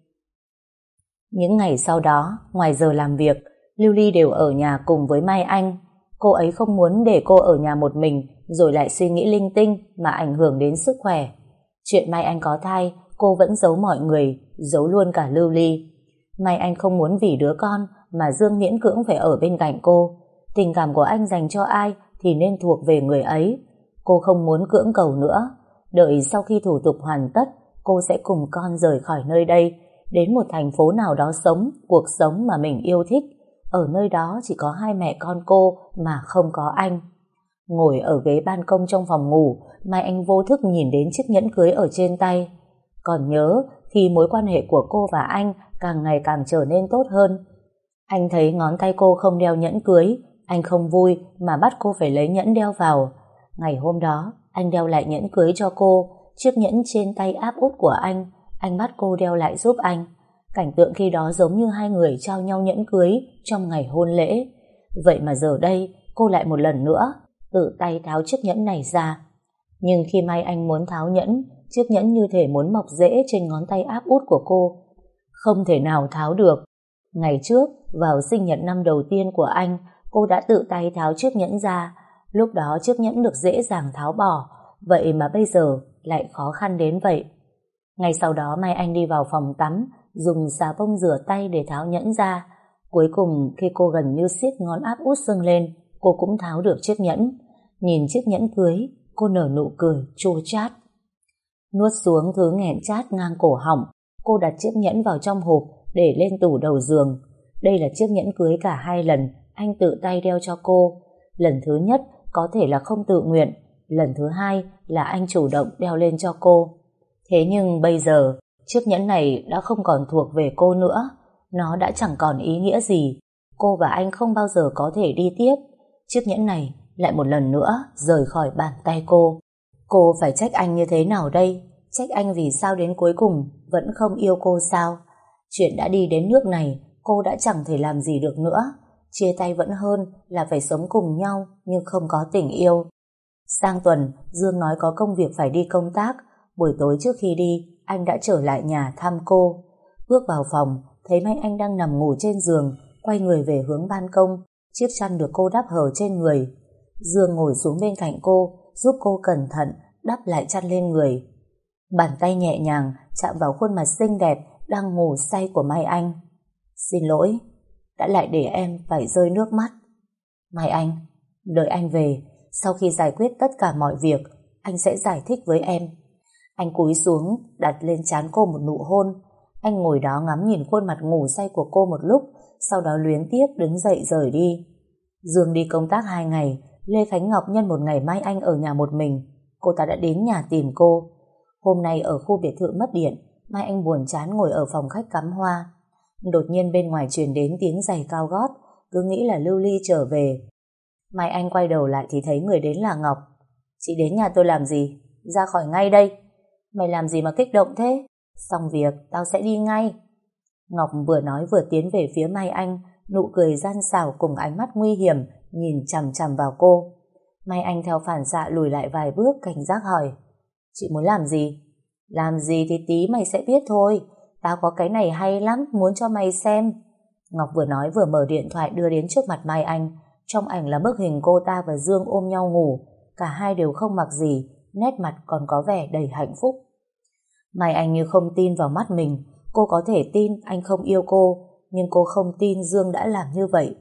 Những ngày sau đó, ngoài giờ làm việc, Lưu Ly đều ở nhà cùng với Mai Anh. Cô ấy không muốn để cô ở nhà một mình rồi lại suy nghĩ linh tinh mà ảnh hưởng đến sức khỏe. Chuyện Mai Anh có thai, cô vẫn giấu mọi người, giấu luôn cả Lưu Ly. Mai Anh không muốn vì đứa con mà Dương miễn cưỡng phải ở bên cạnh cô. Tình cảm của anh dành cho ai thì nên thuộc về người ấy. Cô không muốn cưỡng cầu nữa. Đợi sau khi thủ tục hoàn tất, cô sẽ cùng con rời khỏi nơi đây, đến một thành phố nào đó sống cuộc sống mà mình yêu thích. Ở nơi đó chỉ có hai mẹ con cô mà không có anh. Ngồi ở ghế ban công trong phòng ngủ, Mai Anh vô thức nhìn đến chiếc nhẫn cưới ở trên tay. Còn nhớ khi mối quan hệ của cô và anh càng ngày càng trở nên tốt hơn. Anh thấy ngón tay cô không đeo nhẫn cưới, anh không vui mà bắt cô phải lấy nhẫn đeo vào. Ngày hôm đó, anh đeo lại nhẫn cưới cho cô, chiếc nhẫn trên tay áp út của anh, anh bắt cô đeo lại giúp anh. Cảnh tượng khi đó giống như hai người trao nhau nhẫn cưới trong ngày hôn lễ. Vậy mà giờ đây, cô lại một lần nữa tự tay tháo chiếc nhẫn này ra. Nhưng khi may anh muốn tháo nhẫn, chiếc nhẫn như thể muốn mọc rễ trên ngón tay áp út của cô. Không thể nào tháo được. Ngày trước, vào sinh nhật năm đầu tiên của anh, cô đã tự tay tháo chiếc nhẫn ra. Lúc đó chiếc nhẫn được dễ dàng tháo bỏ, vậy mà bây giờ lại khó khăn đến vậy. Ngay sau đó Mai Anh đi vào phòng tắm, dùng xà bông rửa tay để tháo nhẫn ra. Cuối cùng khi cô gần như siết ngón áp út sưng lên, cô cũng tháo được chiếc nhẫn. Nhìn chiếc nhẫn cưới, cô nở nụ cười chua chát. Nuốt xuống thứ nghẹn chát ngang cổ họng, cô đặt chiếc nhẫn vào trong hộp để lên tủ đầu giường. Đây là chiếc nhẫn cưới cả hai lần anh tự tay đeo cho cô. Lần thứ nhất có thể là không tự nguyện, lần thứ hai là anh chủ động đeo lên cho cô. Thế nhưng bây giờ, chiếc nhẫn này đã không còn thuộc về cô nữa. Nó đã chẳng còn ý nghĩa gì. Cô và anh không bao giờ có thể đi tiếp. Chiếc nhẫn này lại một lần nữa rời khỏi bàn tay cô. Cô phải trách anh như thế nào đây? Trách anh vì sao đến cuối cùng vẫn không yêu cô sao? Chuyện đã đi đến nước này, cô đã chẳng thể làm gì được nữa. Chia tay vẫn hơn là phải sống cùng nhau nhưng không có tình yêu. Sang tuần, Dương nói có công việc phải đi công tác. Buổi tối trước khi đi, anh đã trở lại nhà thăm cô. Bước vào phòng, thấy mấy anh đang nằm ngủ trên giường, quay người về hướng ban công. Chiếc chăn được cô đắp hở trên người. Dương ngồi xuống bên cạnh cô, giúp cô cẩn thận đắp lại chăn lên người. Bàn tay nhẹ nhàng chạm vào khuôn mặt xinh đẹp đang ngủ say của Mai Anh. Xin lỗi, đã lại để em phải rơi nước mắt. Mai Anh, đợi anh về, sau khi giải quyết tất cả mọi việc, anh sẽ giải thích với em. Anh cúi xuống, đặt lên trán cô một nụ hôn. Anh ngồi đó ngắm nhìn khuôn mặt ngủ say của cô một lúc, sau đó luyến tiếc đứng dậy rời đi. Dương đi công tác hai ngày, Lê Khánh Ngọc nhân một ngày mai anh ở nhà một mình, cô ta đã đến nhà tìm cô. Hôm nay ở khu biệt thự mất điện, Mai Anh buồn chán ngồi ở phòng khách cắm hoa. Đột nhiên bên ngoài truyền đến tiếng giày cao gót, cứ nghĩ là Lưu Ly trở về. Mai Anh quay đầu lại thì thấy người đến là Ngọc. Chị đến nhà tôi làm gì? Ra khỏi ngay đây. Mày làm gì mà kích động thế? Xong việc, tao sẽ đi ngay. Ngọc vừa nói vừa tiến về phía Mai Anh, nụ cười gian xảo cùng ánh mắt nguy hiểm, nhìn chằm chằm vào cô. Mai Anh theo phản xạ lùi lại vài bước cảnh giác hỏi. Chị muốn làm gì? Làm gì thì tí mày sẽ biết thôi. Tao có cái này hay lắm, muốn cho mày xem. Ngọc vừa nói vừa mở điện thoại đưa đến trước mặt Mai Anh. Trong ảnh là bức hình cô ta và Dương ôm nhau ngủ. Cả hai đều không mặc gì, nét mặt còn có vẻ đầy hạnh phúc. Mai Anh như không tin vào mắt mình. Cô có thể tin anh không yêu cô, nhưng cô không tin Dương đã làm như vậy.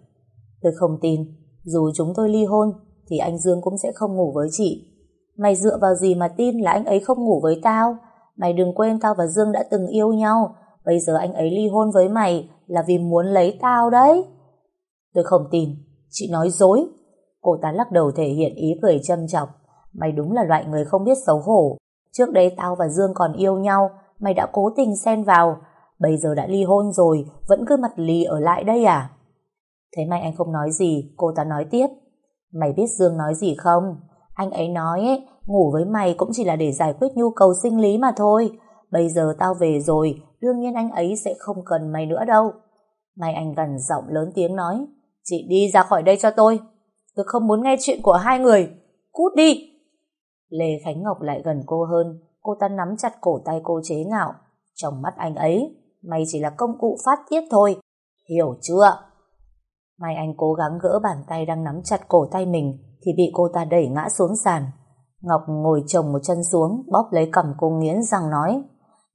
Tôi không tin, dù chúng tôi ly hôn, thì anh Dương cũng sẽ không ngủ với chị. Mày dựa vào gì mà tin là anh ấy không ngủ với tao? Mày đừng quên tao và Dương đã từng yêu nhau. Bây giờ anh ấy ly hôn với mày là vì muốn lấy tao đấy. Tôi không tin. Chị nói dối. Cô ta lắc đầu thể hiện ý cười châm chọc. Mày đúng là loại người không biết xấu hổ. Trước đây tao và Dương còn yêu nhau. Mày đã cố tình xen vào. Bây giờ đã ly hôn rồi, vẫn cứ mặt lì ở lại đây à? Thế mày anh không nói gì, cô ta nói tiếp. Mày biết Dương nói gì không? Anh ấy nói ấy, ngủ với mày cũng chỉ là để giải quyết nhu cầu sinh lý mà thôi. Bây giờ tao về rồi, đương nhiên anh ấy sẽ không cần mày nữa đâu. Mai Anh gần giọng lớn tiếng nói Chị đi ra khỏi đây cho tôi Tôi không muốn nghe chuyện của hai người Cút đi Lê Khánh Ngọc lại gần cô hơn. Cô ta nắm chặt cổ tay cô chế ngạo. Trong mắt anh ấy, Mày chỉ là công cụ phát tiết thôi. Hiểu chưa? Mai Anh cố gắng gỡ bàn tay đang nắm chặt cổ tay mình Thì bị cô ta đẩy ngã xuống sàn. Ngọc ngồi chồng một chân xuống, Bóp lấy cầm cô nghiến răng nói,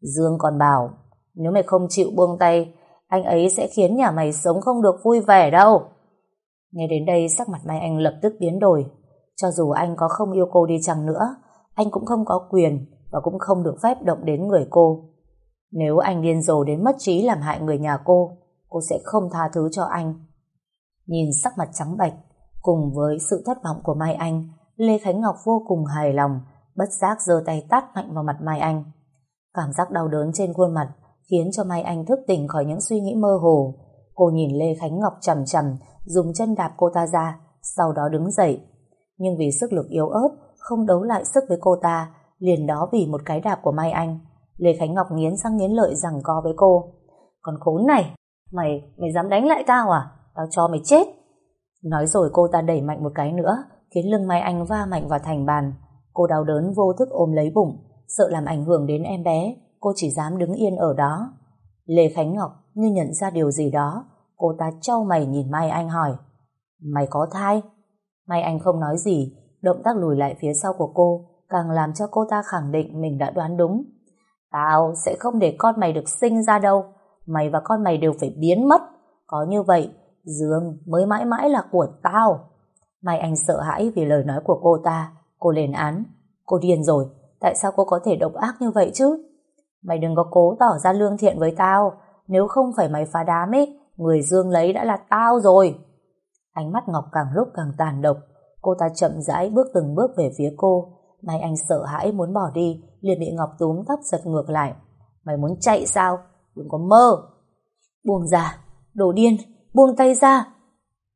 Dương còn bảo, Nếu mày không chịu buông tay, Anh ấy sẽ khiến nhà mày sống không được vui vẻ đâu. Nghe đến đây, sắc mặt Mai Anh lập tức biến đổi. Cho dù anh có không yêu cô đi chăng nữa, Anh cũng không có quyền Và cũng không được phép động đến người cô. Nếu anh điên rồ đến mất trí Làm hại người nhà cô Cô sẽ không tha thứ cho anh. Nhìn sắc mặt trắng bạch Cùng với sự thất vọng của Mai Anh, Lê Khánh Ngọc vô cùng hài lòng, Bất giác giơ tay tát mạnh vào mặt Mai Anh. Cảm giác đau đớn trên khuôn mặt Khiến cho Mai Anh thức tỉnh khỏi những suy nghĩ mơ hồ. Cô nhìn Lê Khánh Ngọc chầm chầm Dùng chân đạp cô ta ra, Sau đó đứng dậy nhưng vì sức lực yếu ớt Không đấu lại sức với cô ta Liền đó vì một cái đạp của Mai Anh. Lê Khánh Ngọc nghiến sang nghiến lợi rằng co với cô. Còn khốn này Mày, mày dám đánh lại tao à? Tao cho mày chết. Nói rồi cô ta đẩy mạnh một cái nữa Khiến lưng Mai Anh va mạnh vào thành bàn. Cô đau đớn vô thức ôm lấy bụng Sợ làm ảnh hưởng đến em bé Cô chỉ dám đứng yên ở đó. Lê Khánh Ngọc như nhận ra điều gì đó Cô ta trao mày nhìn Mai Anh hỏi Mày có thai? May Anh không nói gì, Động tác lùi lại phía sau của cô Càng làm cho cô ta khẳng định mình đã đoán đúng. Tao sẽ không để con mày được sinh ra đâu, Mày và con mày đều phải biến mất. Có như vậy, Dương mới mãi mãi là của tao. Mai Anh sợ hãi vì lời nói của cô ta, Cô lên án. Cô điên rồi, Tại sao cô có thể độc ác như vậy chứ? Mày đừng có cố tỏ ra lương thiện với tao, Nếu không phải mày phá đám ấy, Người Dương lấy đã là tao rồi. Ánh mắt Ngọc càng lúc càng tàn độc. Cô ta chậm rãi bước từng bước về phía cô. Nay Anh sợ hãi muốn bỏ đi, liền bị Ngọc túm tóc giật ngược lại. Mày muốn chạy sao? Đừng có mơ. Buông ra, Đồ điên, Buông tay ra.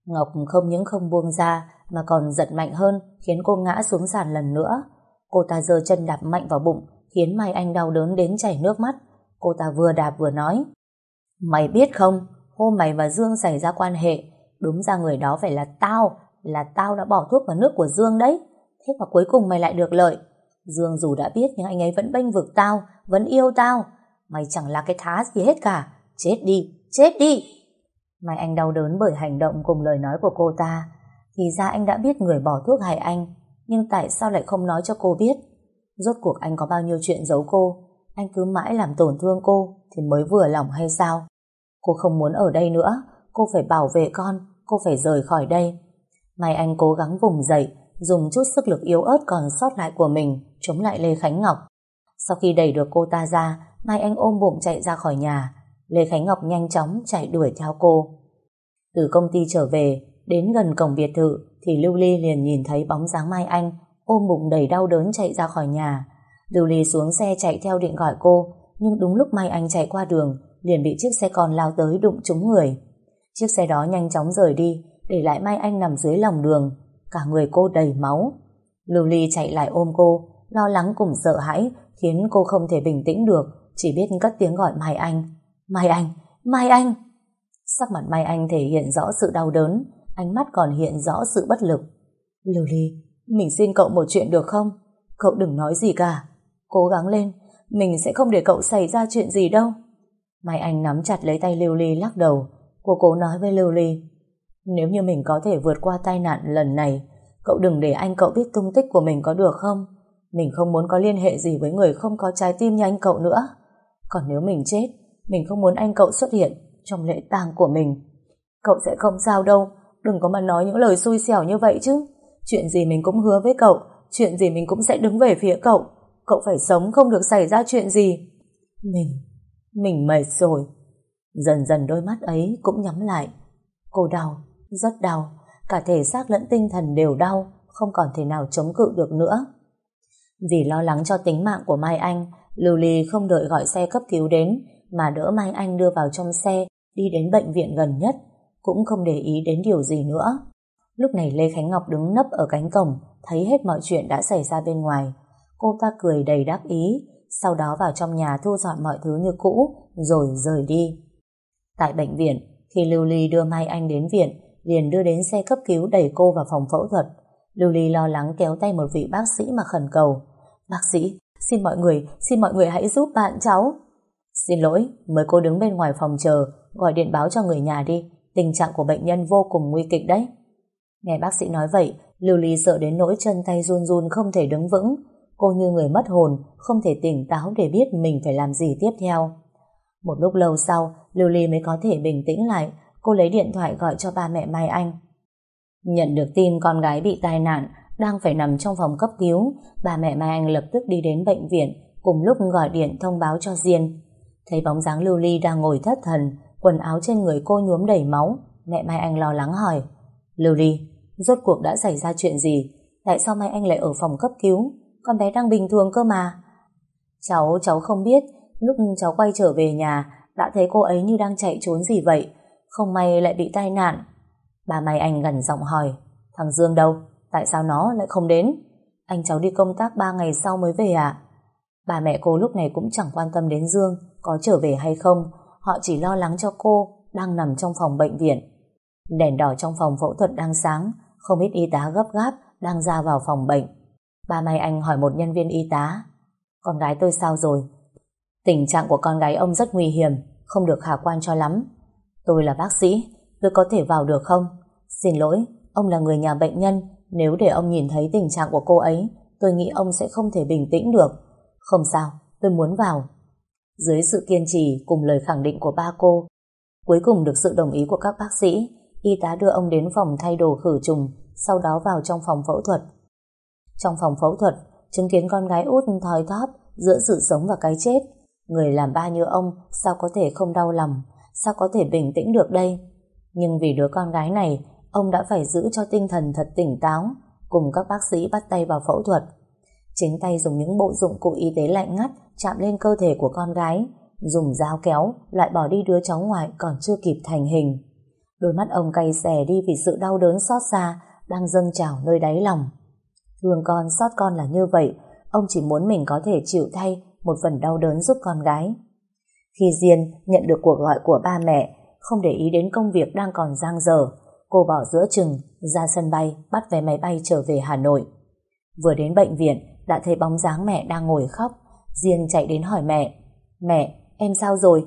Ngọc không những không buông ra, Mà còn giật mạnh hơn, Khiến cô ngã xuống sàn lần nữa. Cô ta giơ chân đạp mạnh vào bụng, Khiến Mai Anh đau đớn đến chảy nước mắt. Cô ta vừa đạp vừa nói, Mày biết không, Hôm mày và Dương xảy ra quan hệ Đúng ra người đó phải là tao Là tao đã bỏ thuốc vào nước của Dương đấy. Thế mà cuối cùng mày lại được lợi. Dương dù đã biết nhưng anh ấy vẫn bênh vực tao Vẫn yêu tao. Mày chẳng là cái thá gì hết cả. Chết đi, chết đi. Mai anh đau đớn bởi hành động cùng lời nói của cô ta. Thì ra anh đã biết người bỏ thuốc hại anh Nhưng tại sao lại không nói cho cô biết? Rốt cuộc anh có bao nhiêu chuyện giấu cô? Anh cứ mãi làm tổn thương cô Thì mới vừa lòng hay sao? Cô không muốn ở đây nữa. Cô phải bảo vệ con. Cô phải rời khỏi đây. Mai anh cố gắng vùng dậy, Dùng chút sức lực yếu ớt còn sót lại của mình, Chống lại Lê Khánh Ngọc. Sau khi đẩy được cô ta ra, Mai anh ôm bụng chạy ra khỏi nhà. Lê Khánh Ngọc nhanh chóng chạy đuổi theo cô. Từ công ty trở về, Đến gần cổng biệt thự, Thì Lưu Ly liền nhìn thấy bóng dáng Mai Anh, Ôm bụng đầy đau đớn chạy ra khỏi nhà. Lưu Ly xuống xe chạy theo định gọi cô, Nhưng đúng lúc Mai Anh chạy qua đường, liền bị chiếc xe con lao tới đụng trúng người. Chiếc xe đó nhanh chóng rời đi, để lại Mai Anh nằm dưới lòng đường, cả người cô đầy máu. Lưu Ly chạy lại ôm cô, lo lắng cùng sợ hãi, khiến cô không thể bình tĩnh được, chỉ biết cất tiếng gọi Mai Anh. Mai Anh, Mai Anh! Sắc mặt Mai Anh thể hiện rõ sự đau đớn, ánh mắt còn hiện rõ sự bất lực. Lưu Ly, mình xin cậu một chuyện được không? Cậu đừng nói gì cả. Cố gắng lên, mình sẽ không để cậu xảy ra chuyện gì đâu. Mai Anh nắm chặt lấy tay Lưu Ly lắc đầu. Cô cố nói với Lưu Ly, nếu như mình có thể vượt qua tai nạn lần này, cậu đừng để anh cậu biết tung tích của mình có được không? Mình không muốn có liên hệ gì với người không có trái tim như anh cậu nữa. Còn nếu mình chết, mình không muốn anh cậu xuất hiện trong lễ tang của mình. Cậu sẽ không sao đâu, đừng có mà nói những lời xui xẻo như vậy chứ. Chuyện gì mình cũng hứa với cậu, chuyện gì mình cũng sẽ đứng về phía cậu. Cậu phải sống không được xảy ra chuyện gì. Mình mình mệt rồi. Dần dần đôi mắt ấy cũng nhắm lại. Cô đau, rất đau. Cả thể xác lẫn tinh thần đều đau, không còn thể nào chống cự được nữa. Vì lo lắng cho tính mạng của Mai Anh, Lưu Ly không đợi gọi xe cấp cứu đến, mà đỡ Mai Anh đưa vào trong xe, đi đến bệnh viện gần nhất, cũng không để ý đến điều gì nữa. Lúc này Lê Khánh Ngọc đứng nấp ở cánh cổng, thấy hết mọi chuyện đã xảy ra bên ngoài. Cô ta cười đầy đáp ý, sau đó vào trong nhà thu dọn mọi thứ như cũ, rồi rời đi. Tại bệnh viện, Khi Lưu Ly đưa Mai Anh đến viện, liền đưa đến xe cấp cứu đẩy cô vào phòng phẫu thuật. Lưu Ly lo lắng kéo tay một vị bác sĩ mà khẩn cầu. Bác sĩ, xin mọi người, xin mọi người hãy giúp bạn cháu. Xin lỗi, mời cô đứng bên ngoài phòng chờ, gọi điện báo cho người nhà đi. Tình trạng của bệnh nhân vô cùng nguy kịch đấy. Nghe bác sĩ nói vậy, Lưu Ly sợ đến nỗi chân tay run run không thể đứng vững. Cô như người mất hồn, không thể tỉnh táo để biết mình phải làm gì tiếp theo. Một lúc lâu sau, Lưu Ly mới có thể bình tĩnh lại, cô lấy điện thoại gọi cho ba mẹ Mai Anh. Nhận được tin con gái bị tai nạn, đang phải nằm trong phòng cấp cứu, bà mẹ Mai Anh lập tức đi đến bệnh viện, cùng lúc gọi điện thông báo cho Diên. Thấy bóng dáng Lưu Ly đang ngồi thất thần, quần áo trên người cô nhuốm đầy máu, mẹ Mai Anh lo lắng hỏi. Lưu Ly, rốt cuộc đã xảy ra chuyện gì? Tại sao Mai Anh lại ở phòng cấp cứu? Con bé đang bình thường cơ mà. Cháu, cháu không biết, lúc cháu quay trở về nhà, đã thấy cô ấy như đang chạy trốn gì vậy. Không may lại bị tai nạn. Bà Mai Anh gần giọng hỏi, thằng Dương đâu? Tại sao nó lại không đến? Anh cháu đi công tác 3 ngày sau mới về à? Bà mẹ cô lúc này cũng chẳng quan tâm đến Dương có trở về hay không. Họ chỉ lo lắng cho cô đang nằm trong phòng bệnh viện. Đèn đỏ trong phòng phẫu thuật đang sáng, không ít y tá gấp gáp đang ra vào phòng bệnh. Bà Mai Anh hỏi một nhân viên y tá, con gái tôi sao rồi? Tình trạng của con gái ông rất nguy hiểm, không được khả quan cho lắm. Tôi là bác sĩ, tôi có thể vào được không? Xin lỗi, ông là người nhà bệnh nhân, nếu để ông nhìn thấy tình trạng của cô ấy, tôi nghĩ ông sẽ không thể bình tĩnh được. Không sao, tôi muốn vào. Dưới sự kiên trì cùng lời khẳng định của ba cô, cuối cùng được sự đồng ý của các bác sĩ, y tá đưa ông đến phòng thay đồ khử trùng, sau đó vào trong phòng phẫu thuật. Trong phòng phẫu thuật, chứng kiến con gái út thoi thóp giữa sự sống và cái chết. Người làm ba như ông sao có thể không đau lòng, sao có thể bình tĩnh được đây? Nhưng vì đứa con gái này, ông đã phải giữ cho tinh thần thật tỉnh táo, cùng các bác sĩ bắt tay vào phẫu thuật. Chính tay dùng những bộ dụng cụ y tế lạnh ngắt chạm lên cơ thể của con gái, dùng dao kéo lại bỏ đi đứa cháu ngoại còn chưa kịp thành hình. Đôi mắt ông cay xè đi vì sự đau đớn xót xa đang dâng trào nơi đáy lòng. Thương con, xót con là như vậy, ông chỉ muốn mình có thể chịu thay một phần đau đớn giúp con gái. Khi Diên nhận được cuộc gọi của ba mẹ, không để ý đến công việc đang còn giang dở, cô bỏ giữa chừng, ra sân bay, bắt vé máy bay trở về Hà Nội. Vừa đến bệnh viện, đã thấy bóng dáng mẹ đang ngồi khóc, Diên chạy đến hỏi mẹ, mẹ, em sao rồi?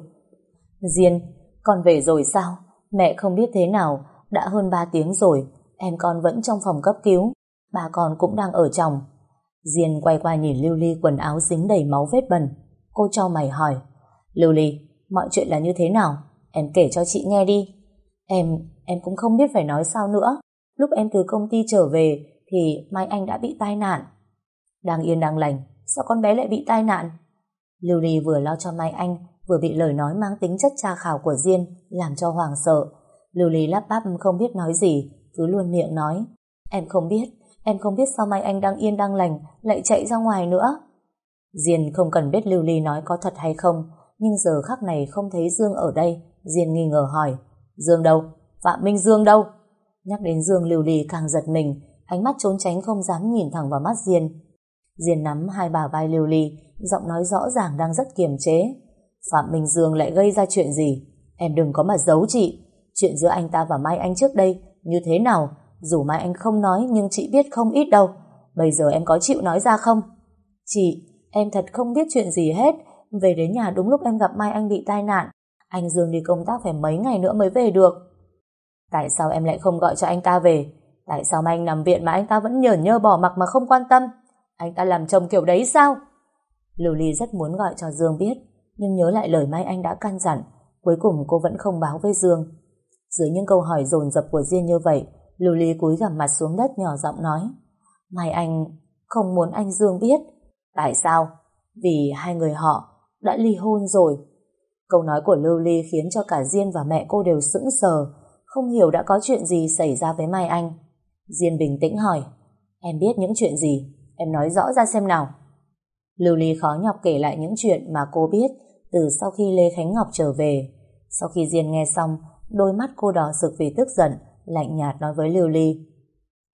Diên, con về rồi sao? Mẹ không biết thế nào, đã hơn 3 tiếng rồi, em con vẫn trong phòng cấp cứu, bà con cũng đang ở trong. Diên quay qua nhìn Lưu Ly quần áo dính đầy máu vết bẩn. Cô cho mày hỏi, Lưu Ly, mọi chuyện là như thế nào? Em kể cho chị nghe đi. Em, em cũng không biết phải nói sao nữa. Lúc em từ công ty trở về thì Mai Anh đã bị tai nạn. Đang yên đang lành, sao con bé lại bị tai nạn? Lưu Ly vừa lo cho Mai Anh, vừa bị lời nói mang tính chất tra khảo của Diên làm cho hoàng sợ. Lưu Ly lắp bắp không biết nói gì, cứ luôn miệng nói. Em không biết, em không biết sao Mai Anh đang yên đang lành lại chạy ra ngoài nữa. Diên không cần biết Lưu Ly nói có thật hay không, nhưng giờ khắc này không thấy Dương ở đây, Diên nghi ngờ hỏi. Dương đâu? Phạm Minh Dương đâu? Nhắc đến Dương Lưu Ly càng giật mình, ánh mắt trốn tránh không dám nhìn thẳng vào mắt Diên. Diên nắm hai bà vai Lưu Ly, giọng nói rõ ràng đang rất kiềm chế. Phạm Minh Dương lại gây ra chuyện gì? Em đừng có mà giấu chị. Chuyện giữa anh ta và Mai Anh trước đây như thế nào? Dù Mai Anh không nói nhưng chị biết không ít đâu. Bây giờ em có chịu nói ra không? Chị, em thật không biết chuyện gì hết. Về đến nhà đúng lúc em gặp Mai Anh bị tai nạn. Anh Dương đi công tác phải mấy ngày nữa mới về được. Tại sao em lại không gọi cho anh ta về? Tại sao Mai Anh nằm viện mà anh ta vẫn nhởn nhơ bỏ mặc mà không quan tâm? Anh ta làm chồng kiểu đấy sao? Lưu Ly rất muốn gọi cho Dương biết, nhưng nhớ lại lời Mai Anh đã căn dặn, cuối cùng cô vẫn không báo với Dương. Dưới những câu hỏi dồn dập của Diên như vậy, Lưu Ly cúi gằm mặt xuống đất nhỏ giọng nói, Mai Anh không muốn anh Dương biết. Tại sao? Vì hai người họ đã ly hôn rồi. Câu nói của Lưu Ly khiến cho cả Diên và mẹ cô đều sững sờ, không hiểu đã có chuyện gì xảy ra với Mai Anh. Diên bình tĩnh hỏi, em biết những chuyện gì? Em nói rõ ra xem nào. Lưu Ly khó nhọc kể lại những chuyện mà cô biết từ sau khi Lê Khánh Ngọc trở về. Sau khi Diên nghe xong, đôi mắt cô đỏ sực vì tức giận, lạnh nhạt nói với Lưu Ly.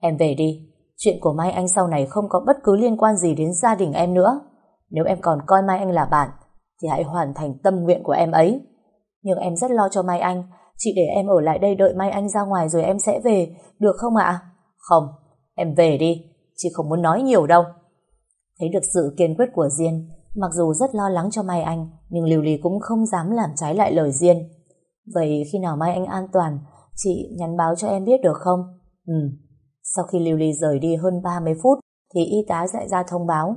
Em về đi, chuyện của Mai Anh sau này không có bất cứ liên quan gì đến gia đình em nữa. Nếu em còn coi Mai Anh là bạn, thì hãy hoàn thành tâm nguyện của em ấy. Nhưng em rất lo cho Mai Anh, Chị để em ở lại đây đợi Mai Anh ra ngoài rồi em sẽ về, được không ạ? Không, em về đi, chị không muốn nói nhiều đâu. Thấy được sự kiên quyết của Diên, mặc dù rất lo lắng cho Mai Anh, nhưng Lưu Ly cũng không dám làm trái lại lời Diên. Vậy khi nào Mai Anh an toàn, chị nhắn báo cho em biết được không? Ừ. Sau khi Lưu Ly rời đi hơn 30 phút, thì y tá dạy ra thông báo.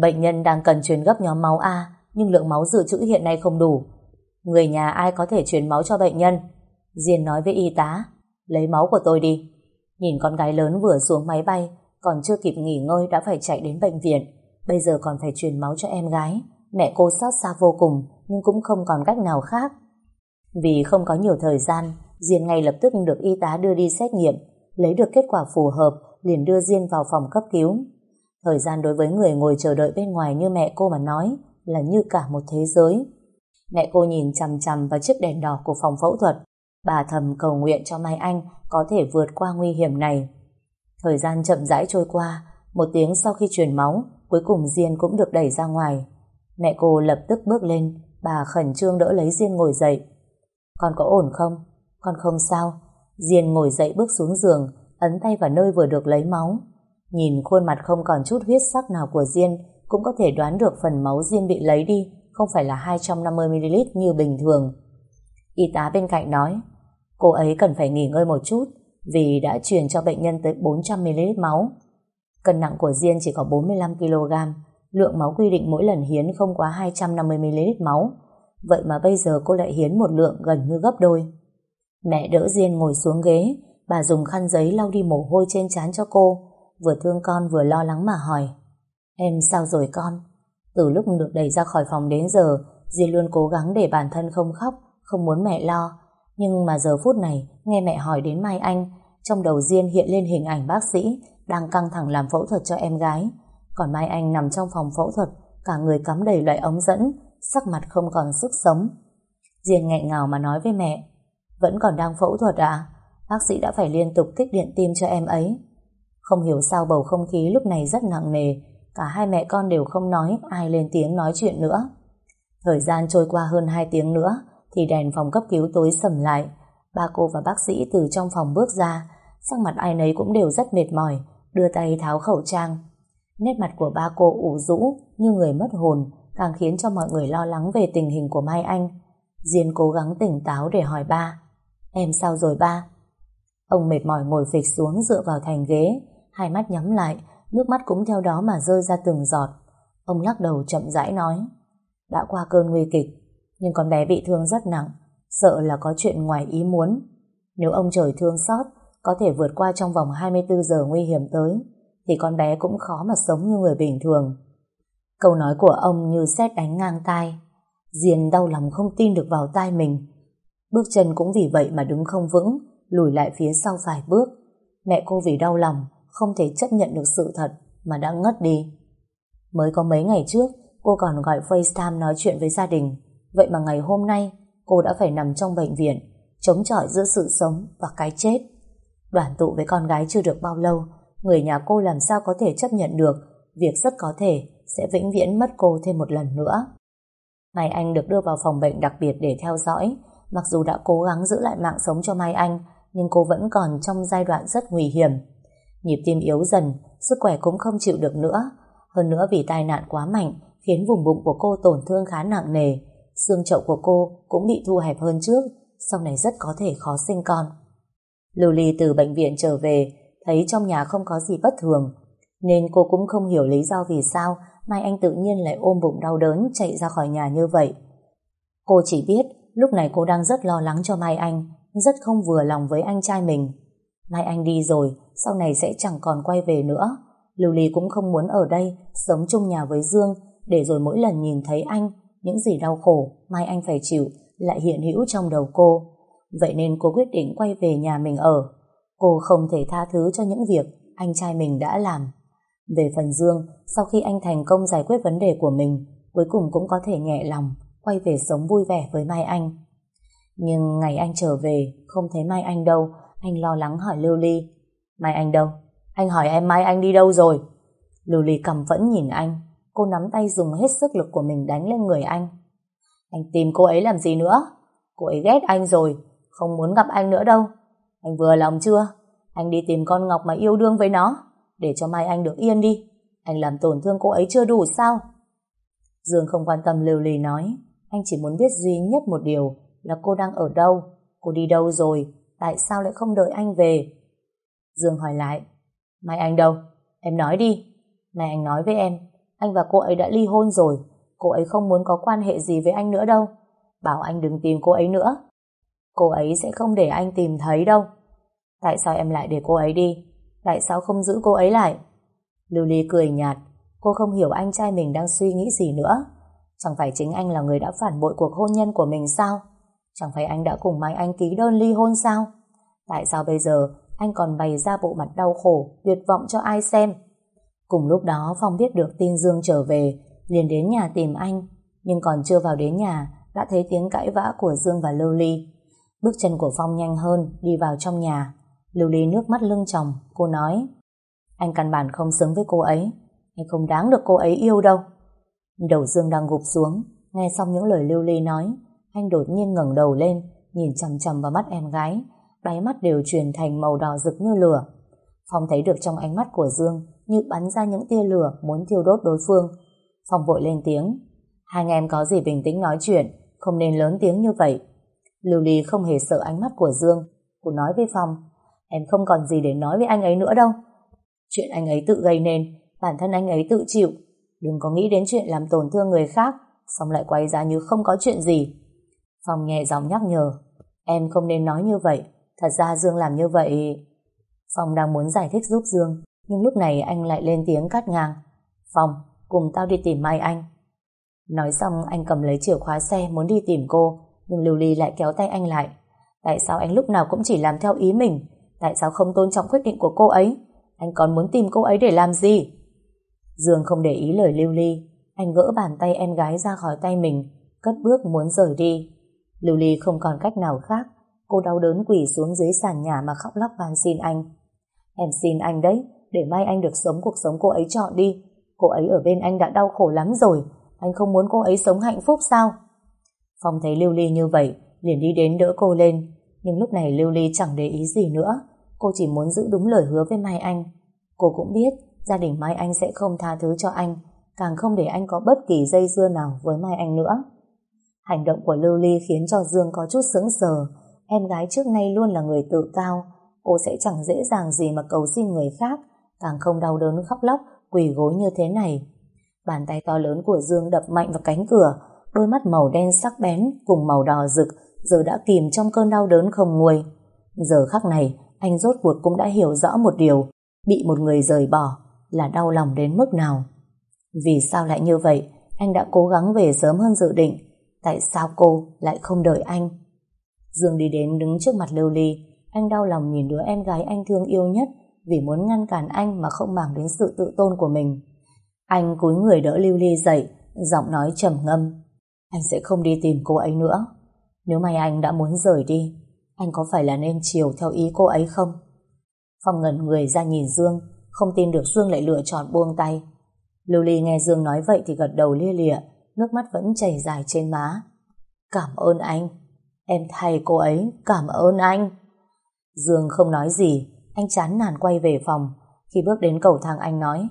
Bệnh nhân đang cần truyền gấp nhóm máu A, nhưng lượng máu dự trữ hiện nay không đủ. Người nhà ai có thể truyền máu cho bệnh nhân? Diên nói với y tá, lấy máu của tôi đi. Nhìn con gái lớn vừa xuống máy bay, còn chưa kịp nghỉ ngơi đã phải chạy đến bệnh viện. Bây giờ còn phải truyền máu cho em gái. Mẹ cô xót xa vô cùng, nhưng cũng không còn cách nào khác. Vì không có nhiều thời gian, Diên ngay lập tức được y tá đưa đi xét nghiệm, lấy được kết quả phù hợp, liền đưa Diên vào phòng cấp cứu. Thời gian đối với người ngồi chờ đợi bên ngoài như mẹ cô mà nói là như cả một thế giới. Mẹ cô nhìn chằm chằm vào chiếc đèn đỏ của phòng phẫu thuật. Bà thầm cầu nguyện cho Mai Anh có thể vượt qua nguy hiểm này. Thời gian chậm rãi trôi qua, một tiếng sau khi truyền máu, cuối cùng Diên cũng được đẩy ra ngoài. Mẹ cô lập tức bước lên, bà khẩn trương đỡ lấy Diên ngồi dậy. Con có ổn không? Con không sao. Diên ngồi dậy bước xuống giường, ấn tay vào nơi vừa được lấy máu. Nhìn khuôn mặt không còn chút huyết sắc nào của Diên, cũng có thể đoán được phần máu Diên bị lấy đi không phải là 250ml như bình thường. Y tá bên cạnh nói, cô ấy cần phải nghỉ ngơi một chút vì đã truyền cho bệnh nhân tới 400ml máu. Cân nặng của Diên chỉ có 45kg, lượng máu quy định mỗi lần hiến không quá 250ml máu. Vậy mà bây giờ cô lại hiến một lượng gần như gấp đôi. Mẹ đỡ Diên ngồi xuống ghế, bà dùng khăn giấy lau đi mồ hôi trên trán cho cô, vừa thương con vừa lo lắng mà hỏi. Em sao rồi con? Từ lúc được đẩy ra khỏi phòng đến giờ, Diên luôn cố gắng để bản thân không khóc, không muốn mẹ lo. Nhưng mà giờ phút này, nghe mẹ hỏi đến Mai Anh, trong đầu Diên hiện lên hình ảnh bác sĩ đang căng thẳng làm phẫu thuật cho em gái. Còn Mai Anh nằm trong phòng phẫu thuật, cả người cắm đầy loại ống dẫn, sắc mặt không còn sức sống. Diên nghẹn ngào mà nói với mẹ, vẫn còn đang phẫu thuật à? Bác sĩ đã phải liên tục kích điện tim cho em ấy. Không hiểu sao bầu không khí lúc này rất nặng nề, cả hai mẹ con đều không nói ai lên tiếng nói chuyện nữa. Thời gian trôi qua hơn 2 tiếng nữa, thì đèn phòng cấp cứu tối sầm lại. Ba cô và bác sĩ từ trong phòng bước ra, sắc mặt ai nấy cũng đều rất mệt mỏi, đưa tay tháo khẩu trang. Nét mặt của ba cô ủ rũ như người mất hồn, càng khiến cho mọi người lo lắng về tình hình của Mai Anh. Diên cố gắng tỉnh táo để hỏi ba, em sao rồi ba? Ông mệt mỏi ngồi phịch xuống dựa vào thành ghế, hai mắt nhắm lại, nước mắt cũng theo đó mà rơi ra từng giọt. Ông lắc đầu chậm rãi nói, đã qua cơn nguy kịch, nhưng con bé bị thương rất nặng, sợ là có chuyện ngoài ý muốn. Nếu ông trời thương xót, có thể vượt qua trong vòng 24 giờ nguy hiểm tới, thì con bé cũng khó mà sống như người bình thường. Câu nói của ông như xét đánh ngang tai. diền đau lòng không tin được vào tai mình. Bước chân cũng vì vậy mà đứng không vững, lùi lại phía sau vài bước. Mẹ cô vì đau lòng, không thể chấp nhận được sự thật mà đã ngất đi. Mới có mấy ngày trước, cô còn gọi FaceTime nói chuyện với gia đình. Vậy mà ngày hôm nay, cô đã phải nằm trong bệnh viện, chống chọi giữa sự sống và cái chết. Đoàn tụ với con gái chưa được bao lâu, người nhà cô làm sao có thể chấp nhận được việc rất có thể sẽ vĩnh viễn mất cô thêm một lần nữa. Ngày Anh được đưa vào phòng bệnh đặc biệt để theo dõi, mặc dù đã cố gắng giữ lại mạng sống cho Mai Anh, nhưng cô vẫn còn trong giai đoạn rất nguy hiểm. Nhịp tim yếu dần, sức khỏe cũng không chịu được nữa. Hơn nữa vì tai nạn quá mạnh, khiến vùng bụng của cô tổn thương khá nặng nề. Xương chậu của cô cũng bị thu hẹp hơn trước, sau này rất có thể khó sinh con. Lưu Ly từ bệnh viện trở về, thấy trong nhà không có gì bất thường, nên cô cũng không hiểu lý do vì sao Mai Anh tự nhiên lại ôm bụng đau đớn chạy ra khỏi nhà như vậy. Cô chỉ biết lúc này cô đang rất lo lắng cho Mai Anh, rất không vừa lòng với anh trai mình. Mai Anh đi rồi, sau này sẽ chẳng còn quay về nữa. Lưu Ly cũng không muốn ở đây, sống chung nhà với Dương, để rồi mỗi lần nhìn thấy anh, những gì đau khổ Mai Anh phải chịu lại hiện hữu trong đầu cô. Vậy nên cô quyết định quay về nhà mình ở. Cô không thể tha thứ cho những việc anh trai mình đã làm. Về phần Dương, sau khi anh thành công giải quyết vấn đề của mình, cuối cùng cũng có thể nhẹ lòng, quay về sống vui vẻ với Mai Anh. Nhưng ngày anh trở về, không thấy Mai Anh đâu, anh lo lắng hỏi Lưu Ly. Mai Anh đâu? Anh hỏi em Mai Anh đi đâu rồi? Lưu Ly cầm vẫn nhìn anh, cô nắm tay dùng hết sức lực của mình đánh lên người anh. Anh tìm cô ấy làm gì nữa? Cô ấy ghét anh rồi, không muốn gặp anh nữa đâu. Anh vừa lòng chưa? Anh đi tìm con Ngọc mà yêu đương với nó, để cho mai anh được yên đi. Anh làm tổn thương cô ấy chưa đủ sao? Dương không quan tâm lưu ly nói, anh chỉ muốn biết duy nhất một điều là cô đang ở đâu, cô đi đâu rồi, tại sao lại không đợi anh về? Dương hỏi lại, Mai Anh đâu? Em nói đi. Này anh nói với em, anh và cô ấy đã ly hôn rồi, cô ấy không muốn có quan hệ gì với anh nữa đâu. Bảo anh đừng tìm cô ấy nữa. Cô ấy sẽ không để anh tìm thấy đâu. Tại sao em lại để cô ấy đi? Tại sao không giữ cô ấy lại? Lưu Ly cười nhạt, cô không hiểu anh trai mình đang suy nghĩ gì nữa. Chẳng phải chính anh là người đã phản bội cuộc hôn nhân của mình sao? Chẳng phải anh đã cùng Mai Anh ký đơn ly hôn sao? Tại sao bây giờ anh còn bày ra bộ mặt đau khổ, tuyệt vọng cho ai xem? Cùng lúc đó Phong biết được tin Dương trở về, liền đến nhà tìm anh, nhưng còn chưa vào đến nhà, đã thấy tiếng cãi vã của Dương và Lưu Ly. Bước chân của Phong nhanh hơn, đi vào trong nhà. Lưu Ly nước mắt lưng tròng, cô nói, anh căn bản không xứng với cô ấy, anh không đáng được cô ấy yêu đâu. Đầu Dương đang gục xuống, nghe xong những lời Lưu Ly nói, anh đột nhiên ngẩng đầu lên, nhìn chằm chằm vào mắt em gái, đáy mắt đều chuyển thành màu đỏ rực như lửa. Phong thấy được trong ánh mắt của Dương như bắn ra những tia lửa muốn thiêu đốt đối phương. Phong vội lên tiếng, hai anh em có gì bình tĩnh nói chuyện, không nên lớn tiếng như vậy. Lưu Ly không hề sợ ánh mắt của Dương, cô nói với Phong, em không còn gì để nói với anh ấy nữa đâu. Chuyện anh ấy tự gây nên, bản thân anh ấy tự chịu, đừng có nghĩ đến chuyện làm tổn thương người khác, xong lại quay ra như không có chuyện gì. Phong nhẹ giọng nhắc nhở, em không nên nói như vậy, thật ra Dương làm như vậy... Phong đang muốn giải thích giúp Dương, nhưng lúc này anh lại lên tiếng cắt ngang. Phong, cùng tao đi tìm Mai Anh. Nói xong anh cầm lấy chìa khóa xe muốn đi tìm cô, nhưng Lưu Ly lại kéo tay anh lại. Tại sao anh lúc nào cũng chỉ làm theo ý mình? Tại sao không tôn trọng quyết định của cô ấy? Anh còn muốn tìm cô ấy để làm gì? Dương không để ý lời Lưu Ly. Anh gỡ bàn tay em gái ra khỏi tay mình, cất bước muốn rời đi. Lưu Ly không còn cách nào khác. Cô đau đớn quỳ xuống dưới sàn nhà mà khóc lóc van xin anh. Em xin anh đấy, để mai anh được sống cuộc sống cô ấy chọn đi. Cô ấy ở bên anh đã đau khổ lắm rồi. Anh không muốn cô ấy sống hạnh phúc sao? Phong thấy Lưu Ly như vậy, liền đi đến đỡ cô lên. Nhưng lúc này Lưu Ly chẳng để ý gì nữa. Cô chỉ muốn giữ đúng lời hứa với Mai Anh. Cô cũng biết gia đình Mai Anh sẽ không tha thứ cho anh, càng không để anh có bất kỳ dây dưa nào với Mai Anh nữa. Hành động của Lưu Ly khiến cho Dương có chút sững sờ. Em gái trước nay luôn là người tự cao. Cô sẽ chẳng dễ dàng gì mà cầu xin người khác, càng không đau đớn khóc lóc, quỳ gối như thế này. Bàn tay to lớn của Dương đập mạnh vào cánh cửa, đôi mắt màu đen sắc bén cùng màu đỏ rực giờ đã kìm trong cơn đau đớn không nguôi. Giờ khắc này, anh rốt cuộc cũng đã hiểu rõ một điều, bị một người rời bỏ là đau lòng đến mức nào. Vì sao lại như vậy? Anh đã cố gắng về sớm hơn dự định. Tại sao cô lại không đợi anh? Dương đi đến đứng trước mặt Lưu Ly. Anh đau lòng nhìn đứa em gái anh thương yêu nhất vì muốn ngăn cản anh mà không màng đến sự tự tôn của mình. Anh cúi người đỡ Lưu Ly dậy, giọng nói trầm ngâm. Anh sẽ không đi tìm cô ấy nữa. Nếu may anh đã muốn rời đi, anh có phải là nên chiều theo ý cô ấy không? Phong ngẩn người ra nhìn Dương, không tin được Dương lại lựa chọn buông tay. Lưu Ly nghe Dương nói vậy thì gật đầu lia lịa, nước mắt vẫn chảy dài trên má. Cảm ơn anh. Em thay cô ấy, cảm ơn anh. Dương không nói gì, anh chán nản quay về phòng. Khi bước đến cầu thang anh nói,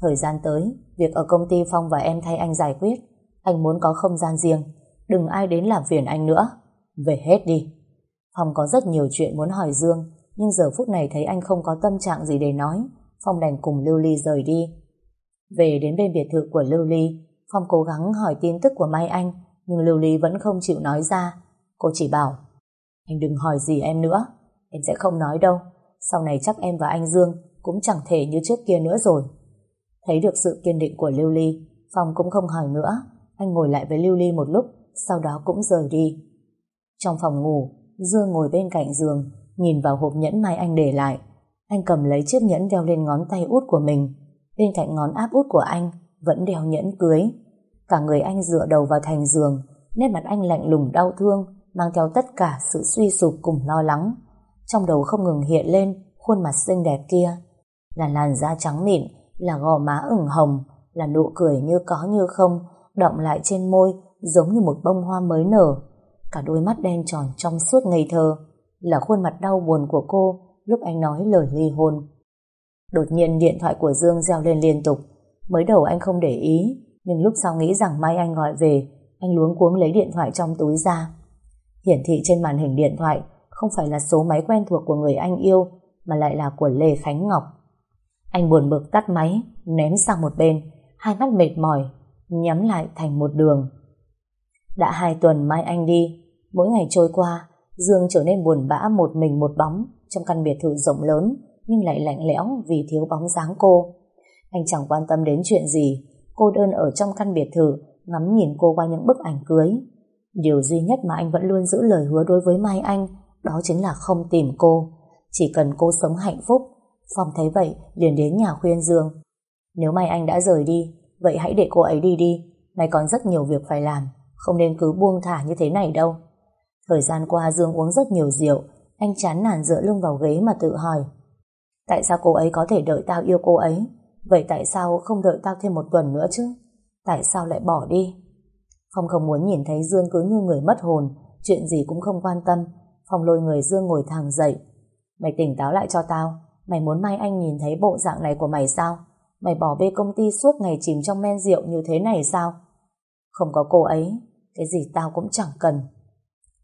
thời gian tới, việc ở công ty Phong và em thay anh giải quyết. Anh muốn có không gian riêng, đừng ai đến làm phiền anh nữa. Về hết đi. Phong có rất nhiều chuyện muốn hỏi Dương, nhưng giờ phút này thấy anh không có tâm trạng gì để nói, Phong đành cùng Lưu Ly rời đi. Về đến bên biệt thự của Lưu Ly, Phong cố gắng hỏi tin tức của Mai Anh, nhưng Lưu Ly vẫn không chịu nói ra. Cô chỉ bảo, anh đừng hỏi gì em nữa, em sẽ không nói đâu. Sau này chắc em và anh Dương cũng chẳng thể như trước kia nữa rồi. Thấy được sự kiên định của Lưu Ly, Phong cũng không hỏi nữa. Anh ngồi lại với Lưu Ly một lúc, sau đó cũng rời đi. Trong phòng ngủ, Dương ngồi bên cạnh giường, nhìn vào hộp nhẫn Mai Anh để lại. Anh cầm lấy chiếc nhẫn đeo lên ngón tay út của mình. Bên cạnh ngón áp út của anh vẫn đeo nhẫn cưới. Cả người anh dựa đầu vào thành giường, nét mặt anh lạnh lùng đau thương, mang theo tất cả sự suy sụp cùng lo lắng. Trong đầu không ngừng hiện lên khuôn mặt xinh đẹp kia. Là làn da trắng mịn, là gò má ửng hồng, là nụ cười như có như không, động lại trên môi giống như một bông hoa mới nở. cả đôi mắt đen tròn trong suốt ngây thơ, là khuôn mặt đau buồn của cô lúc anh nói lời ly hôn. Đột nhiên điện thoại của Dương reo lên liên tục. Mới đầu anh không để ý, nhưng lúc sau nghĩ rằng mai anh gọi về, anh luống cuống lấy điện thoại trong túi ra. Hiển thị trên màn hình điện thoại không phải là số máy quen thuộc của người anh yêu, mà lại là của Lê Khánh Ngọc. Anh buồn bực tắt máy, ném sang một bên, hai mắt mệt mỏi, nhắm lại thành một đường. Đã hai tuần mai anh đi, mỗi ngày trôi qua, Dương trở nên buồn bã một mình một bóng trong căn biệt thự rộng lớn nhưng lại lạnh lẽo vì thiếu bóng dáng cô. Anh chẳng quan tâm đến chuyện gì, cô đơn ở trong căn biệt thự, ngắm nhìn cô qua những bức ảnh cưới. Điều duy nhất mà anh vẫn luôn giữ lời hứa đối với Mai Anh, đó chính là không tìm cô. Chỉ cần cô sống hạnh phúc. Phong thấy vậy, liền đến nhà khuyên Dương. Nếu Mai Anh đã rời đi, vậy hãy để cô ấy đi đi. Mày còn rất nhiều việc phải làm, không nên cứ buông thả như thế này đâu. Thời gian qua Dương uống rất nhiều rượu, anh chán nản dựa lưng vào ghế mà tự hỏi. Tại sao cô ấy có thể đợi tao yêu cô ấy? Vậy tại sao không đợi tao thêm một tuần nữa chứ? Tại sao lại bỏ đi? Phong không muốn nhìn thấy Dương cứ như người mất hồn, chuyện gì cũng không quan tâm. Phong lôi người Dương ngồi thẳng dậy. Mày tỉnh táo lại cho tao. Mày muốn mai anh nhìn thấy bộ dạng này của mày sao? Mày bỏ bê công ty suốt ngày chìm trong men rượu như thế này sao? Không có cô ấy, cái gì tao cũng chẳng cần.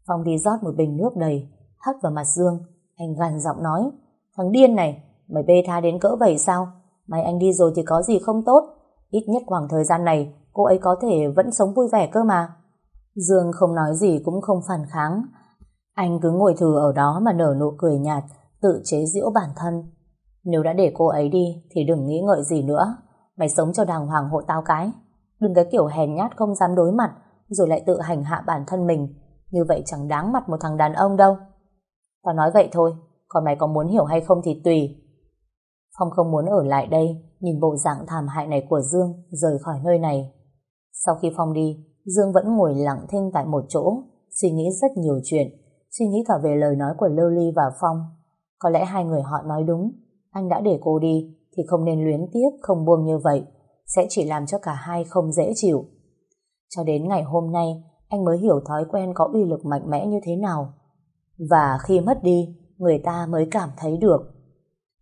Phong đi rót một bình nước đầy, hất vào mặt Dương. Anh gằn giọng nói, thằng điên này, mày bê tha đến cỡ vậy sao? Mày anh đi rồi thì có gì không tốt? Ít nhất khoảng thời gian này, cô ấy có thể vẫn sống vui vẻ cơ mà. Dương không nói gì cũng không phản kháng. Anh cứ ngồi thừa ở đó mà nở nụ cười nhạt, tự chế giễu bản thân. Nếu đã để cô ấy đi thì đừng nghĩ ngợi gì nữa. Mày sống cho đàng hoàng hộ tao cái. Đừng cái kiểu hèn nhát không dám đối mặt rồi lại tự hành hạ bản thân mình. Như vậy chẳng đáng mặt một thằng đàn ông đâu. Tao nói vậy thôi, còn mày có muốn hiểu hay không thì tùy. Phong không muốn ở lại đây, nhìn bộ dạng thảm hại này của Dương rời khỏi nơi này. Sau khi Phong đi, Dương vẫn ngồi lặng thinh tại một chỗ, suy nghĩ rất nhiều chuyện, suy nghĩ cả về lời nói của Lưu Ly và Phong. Có lẽ hai người họ nói đúng, anh đã để cô đi thì không nên luyến tiếc, không buông như vậy, sẽ chỉ làm cho cả hai không dễ chịu. Cho đến ngày hôm nay, anh mới hiểu thói quen có uy lực mạnh mẽ như thế nào. Và khi mất đi, người ta mới cảm thấy được.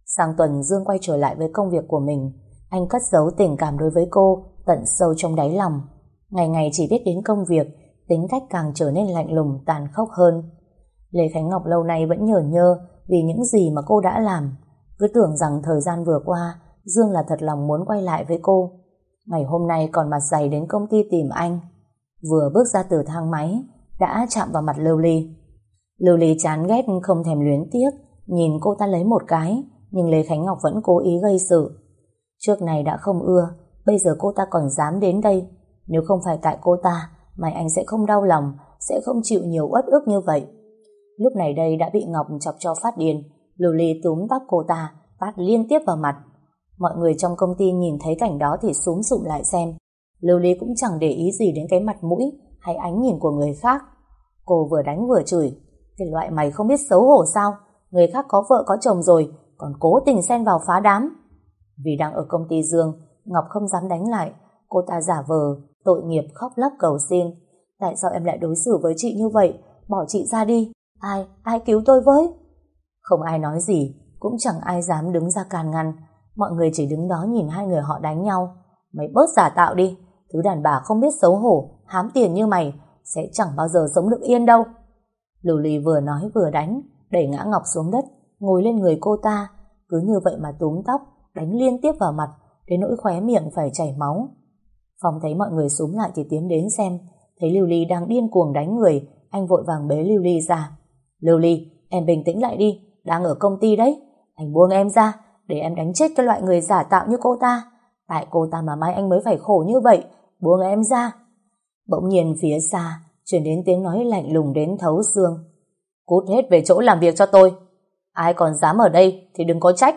Sang tuần Dương quay trở lại với công việc của mình, anh cất giấu tình cảm đối với cô tận sâu trong đáy lòng. Ngày ngày chỉ biết đến công việc, tính cách càng trở nên lạnh lùng, tàn khốc hơn. Lê Khánh Ngọc lâu nay vẫn nhờ nhơ vì những gì mà cô đã làm. Cứ tưởng rằng thời gian vừa qua, Dương là thật lòng muốn quay lại với cô. Ngày hôm nay còn mặt dày đến công ty tìm anh. Vừa bước ra từ thang máy, đã chạm vào mặt Lưu Ly. Lưu Ly chán ghét không thèm luyến tiếc, nhìn cô ta lấy một cái, nhưng Lê Khánh Ngọc vẫn cố ý gây sự. Trước này đã không ưa, bây giờ cô ta còn dám đến đây. Nếu không phải tại cô ta, mày anh sẽ không đau lòng, sẽ không chịu nhiều uất ức như vậy. Lúc này đây đã bị Ngọc chọc cho phát điên, Lưu Ly túm tóc cô ta, tát liên tiếp vào mặt. Mọi người trong công ty nhìn thấy cảnh đó thì súm sụm lại xem. Lưu Ly cũng chẳng để ý gì đến cái mặt mũi hay ánh nhìn của người khác. Cô vừa đánh vừa chửi. Cái loại mày không biết xấu hổ sao? Người khác có vợ có chồng rồi, còn cố tình xen vào phá đám. Vì đang ở công ty Dương, Ngọc không dám đánh lại. Cô ta giả vờ, tội nghiệp khóc lóc cầu xin. Tại sao em lại đối xử với chị như vậy? Bỏ chị ra đi. Ai, ai cứu tôi với? Không ai nói gì, cũng chẳng ai dám đứng ra can ngăn. Mọi người chỉ đứng đó nhìn hai người họ đánh nhau. Mày bớt giả tạo đi. Thứ đàn bà không biết xấu hổ, hám tiền như mày, sẽ chẳng bao giờ sống được yên đâu. Lưu Ly vừa nói vừa đánh, đẩy ngã Ngọc xuống đất, ngồi lên người cô ta, cứ như vậy mà túm tóc, đánh liên tiếp vào mặt, đến nỗi khóe miệng phải chảy máu. Phong thấy mọi người súng lại thì tiến đến xem, thấy Lưu Ly đang điên cuồng đánh người, anh vội vàng bế Lưu Ly ra. Lưu Ly, em bình tĩnh lại đi, đang ở công ty đấy. Anh buông em ra, để em đánh chết cái loại người giả tạo như cô ta. Tại cô ta mà mai anh mới phải khổ như vậy, buông em ra. Bỗng nhiên phía xa, chuyển đến tiếng nói lạnh lùng đến thấu xương. Cút hết về chỗ làm việc cho tôi. Ai còn dám ở đây thì đừng có trách.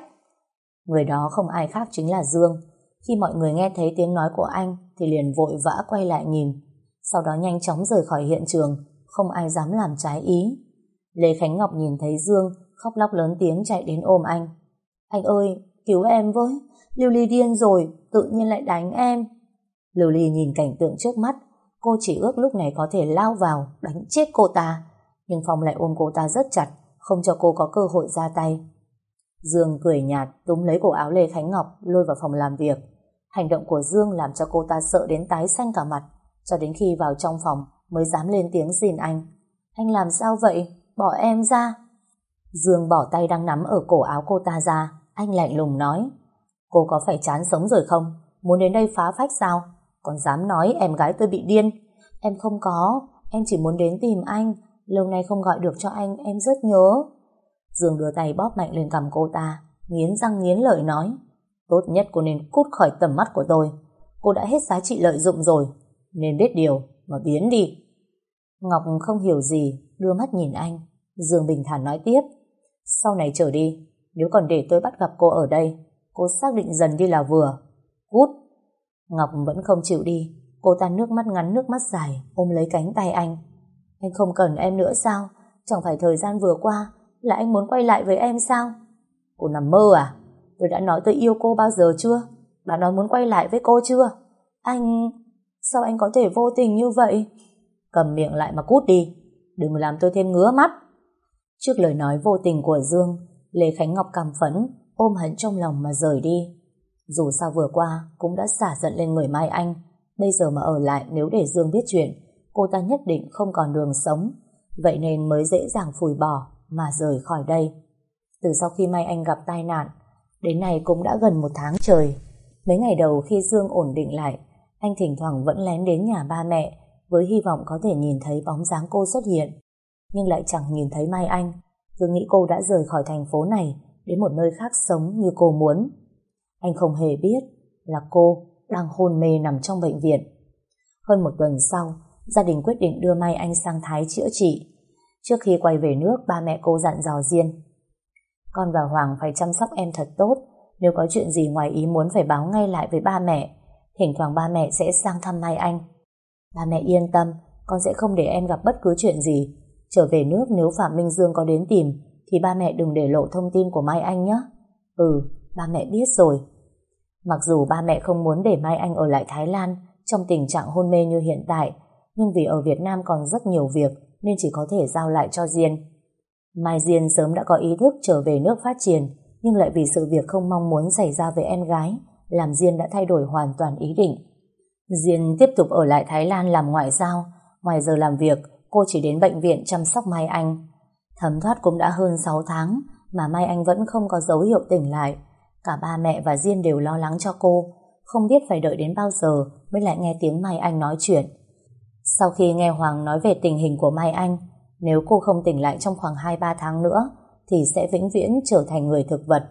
Người đó không ai khác chính là Dương. Khi mọi người nghe thấy tiếng nói của anh thì liền vội vã quay lại nhìn. Sau đó nhanh chóng rời khỏi hiện trường, không ai dám làm trái ý. Lê Khánh Ngọc nhìn thấy Dương khóc lóc lớn tiếng chạy đến ôm anh. Anh ơi, cứu em với. Lưu Ly điên rồi, tự nhiên lại đánh em. Lưu Ly nhìn cảnh tượng trước mắt, Cô chỉ ước lúc này có thể lao vào, đánh chết cô ta. Nhưng Phong lại ôm cô ta rất chặt, không cho cô có cơ hội ra tay. Dương cười nhạt, túm lấy cổ áo Lê Khánh Ngọc, lôi vào phòng làm việc. Hành động của Dương làm cho cô ta sợ đến tái xanh cả mặt, cho đến khi vào trong phòng mới dám lên tiếng xin anh. Anh làm sao vậy? Bỏ em ra. Dương bỏ tay đang nắm ở cổ áo cô ta ra, anh lạnh lùng nói. Cô có phải chán sống rồi không? Muốn đến đây phá phách sao? Còn dám nói em gái tôi bị điên. Em không có, em chỉ muốn đến tìm anh. Lâu nay không gọi được cho anh, em rất nhớ. Dương đưa tay bóp mạnh lên cầm cô ta, nghiến răng nghiến lợi nói. Tốt nhất cô nên cút khỏi tầm mắt của tôi. Cô đã hết giá trị lợi dụng rồi, nên biết điều mà biến đi. Ngọc không hiểu gì, đưa mắt nhìn anh. Dương bình thản nói tiếp. Sau này trở đi, nếu còn để tôi bắt gặp cô ở đây, cô xác định dần đi là vừa. Cút. Ngọc vẫn không chịu đi. Cô ta nước mắt ngắn nước mắt dài, ôm lấy cánh tay anh. Anh không cần em nữa sao? Chẳng phải thời gian vừa qua là anh muốn quay lại với em sao? Cô nằm mơ à? Tôi đã nói tôi yêu cô bao giờ chưa? Đã nói muốn quay lại với cô chưa? Anh... Sao anh có thể vô tình như vậy? Cầm miệng lại mà cút đi. Đừng làm tôi thêm ngứa mắt. Trước lời nói vô tình của Dương, Lê Khánh Ngọc cảm phẫn, ôm hận trong lòng mà rời đi. Dù sao vừa qua cũng đã xả giận lên người Mai Anh, bây giờ mà ở lại nếu để Dương biết chuyện, cô ta nhất định không còn đường sống, vậy nên mới dễ dàng phủi bỏ mà rời khỏi đây. Từ sau khi Mai Anh gặp tai nạn, đến nay cũng đã gần một tháng trời. Mấy ngày đầu khi Dương ổn định lại, anh thỉnh thoảng vẫn lén đến nhà ba mẹ với hy vọng có thể nhìn thấy bóng dáng cô xuất hiện. Nhưng lại chẳng nhìn thấy Mai Anh. Dương nghĩ cô đã rời khỏi thành phố này đến một nơi khác sống như cô muốn. Anh không hề biết là cô đang hôn mê nằm trong bệnh viện. Hơn một tuần sau, gia đình quyết định đưa Mai Anh sang Thái chữa trị. Trước khi quay về nước, ba mẹ cô dặn dò riêng Con và Hoàng phải chăm sóc em thật tốt, nếu có chuyện gì ngoài ý muốn phải báo ngay lại với ba mẹ. Thỉnh thoảng ba mẹ sẽ sang thăm Mai Anh. Ba mẹ yên tâm, con sẽ không để em gặp bất cứ chuyện gì. Trở về nước nếu Phạm Minh Dương có đến tìm, thì ba mẹ đừng để lộ thông tin của Mai Anh nhé. Ừ, ba mẹ biết rồi. Mặc dù ba mẹ không muốn để Mai Anh ở lại Thái Lan trong tình trạng hôn mê như hiện tại, nhưng vì ở Việt Nam còn rất nhiều việc nên chỉ có thể giao lại cho Diên. Mai Diên sớm đã có ý thức trở về nước phát triển, nhưng lại vì sự việc không mong muốn xảy ra với em gái, làm Diên đã thay đổi hoàn toàn ý định. Diên tiếp tục ở lại Thái Lan làm ngoại giao, ngoài giờ làm việc, cô chỉ đến bệnh viện chăm sóc Mai Anh. Thấm thoát cũng đã hơn 6 tháng, mà Mai Anh vẫn không có dấu hiệu tỉnh lại. Cả ba mẹ và Diên đều lo lắng cho cô, không biết phải đợi đến bao giờ mới lại nghe tiếng Mai Anh nói chuyện. Sau khi nghe Hoàng nói về tình hình của Mai Anh, nếu cô không tỉnh lại trong khoảng 2-3 tháng nữa, thì sẽ vĩnh viễn trở thành người thực vật.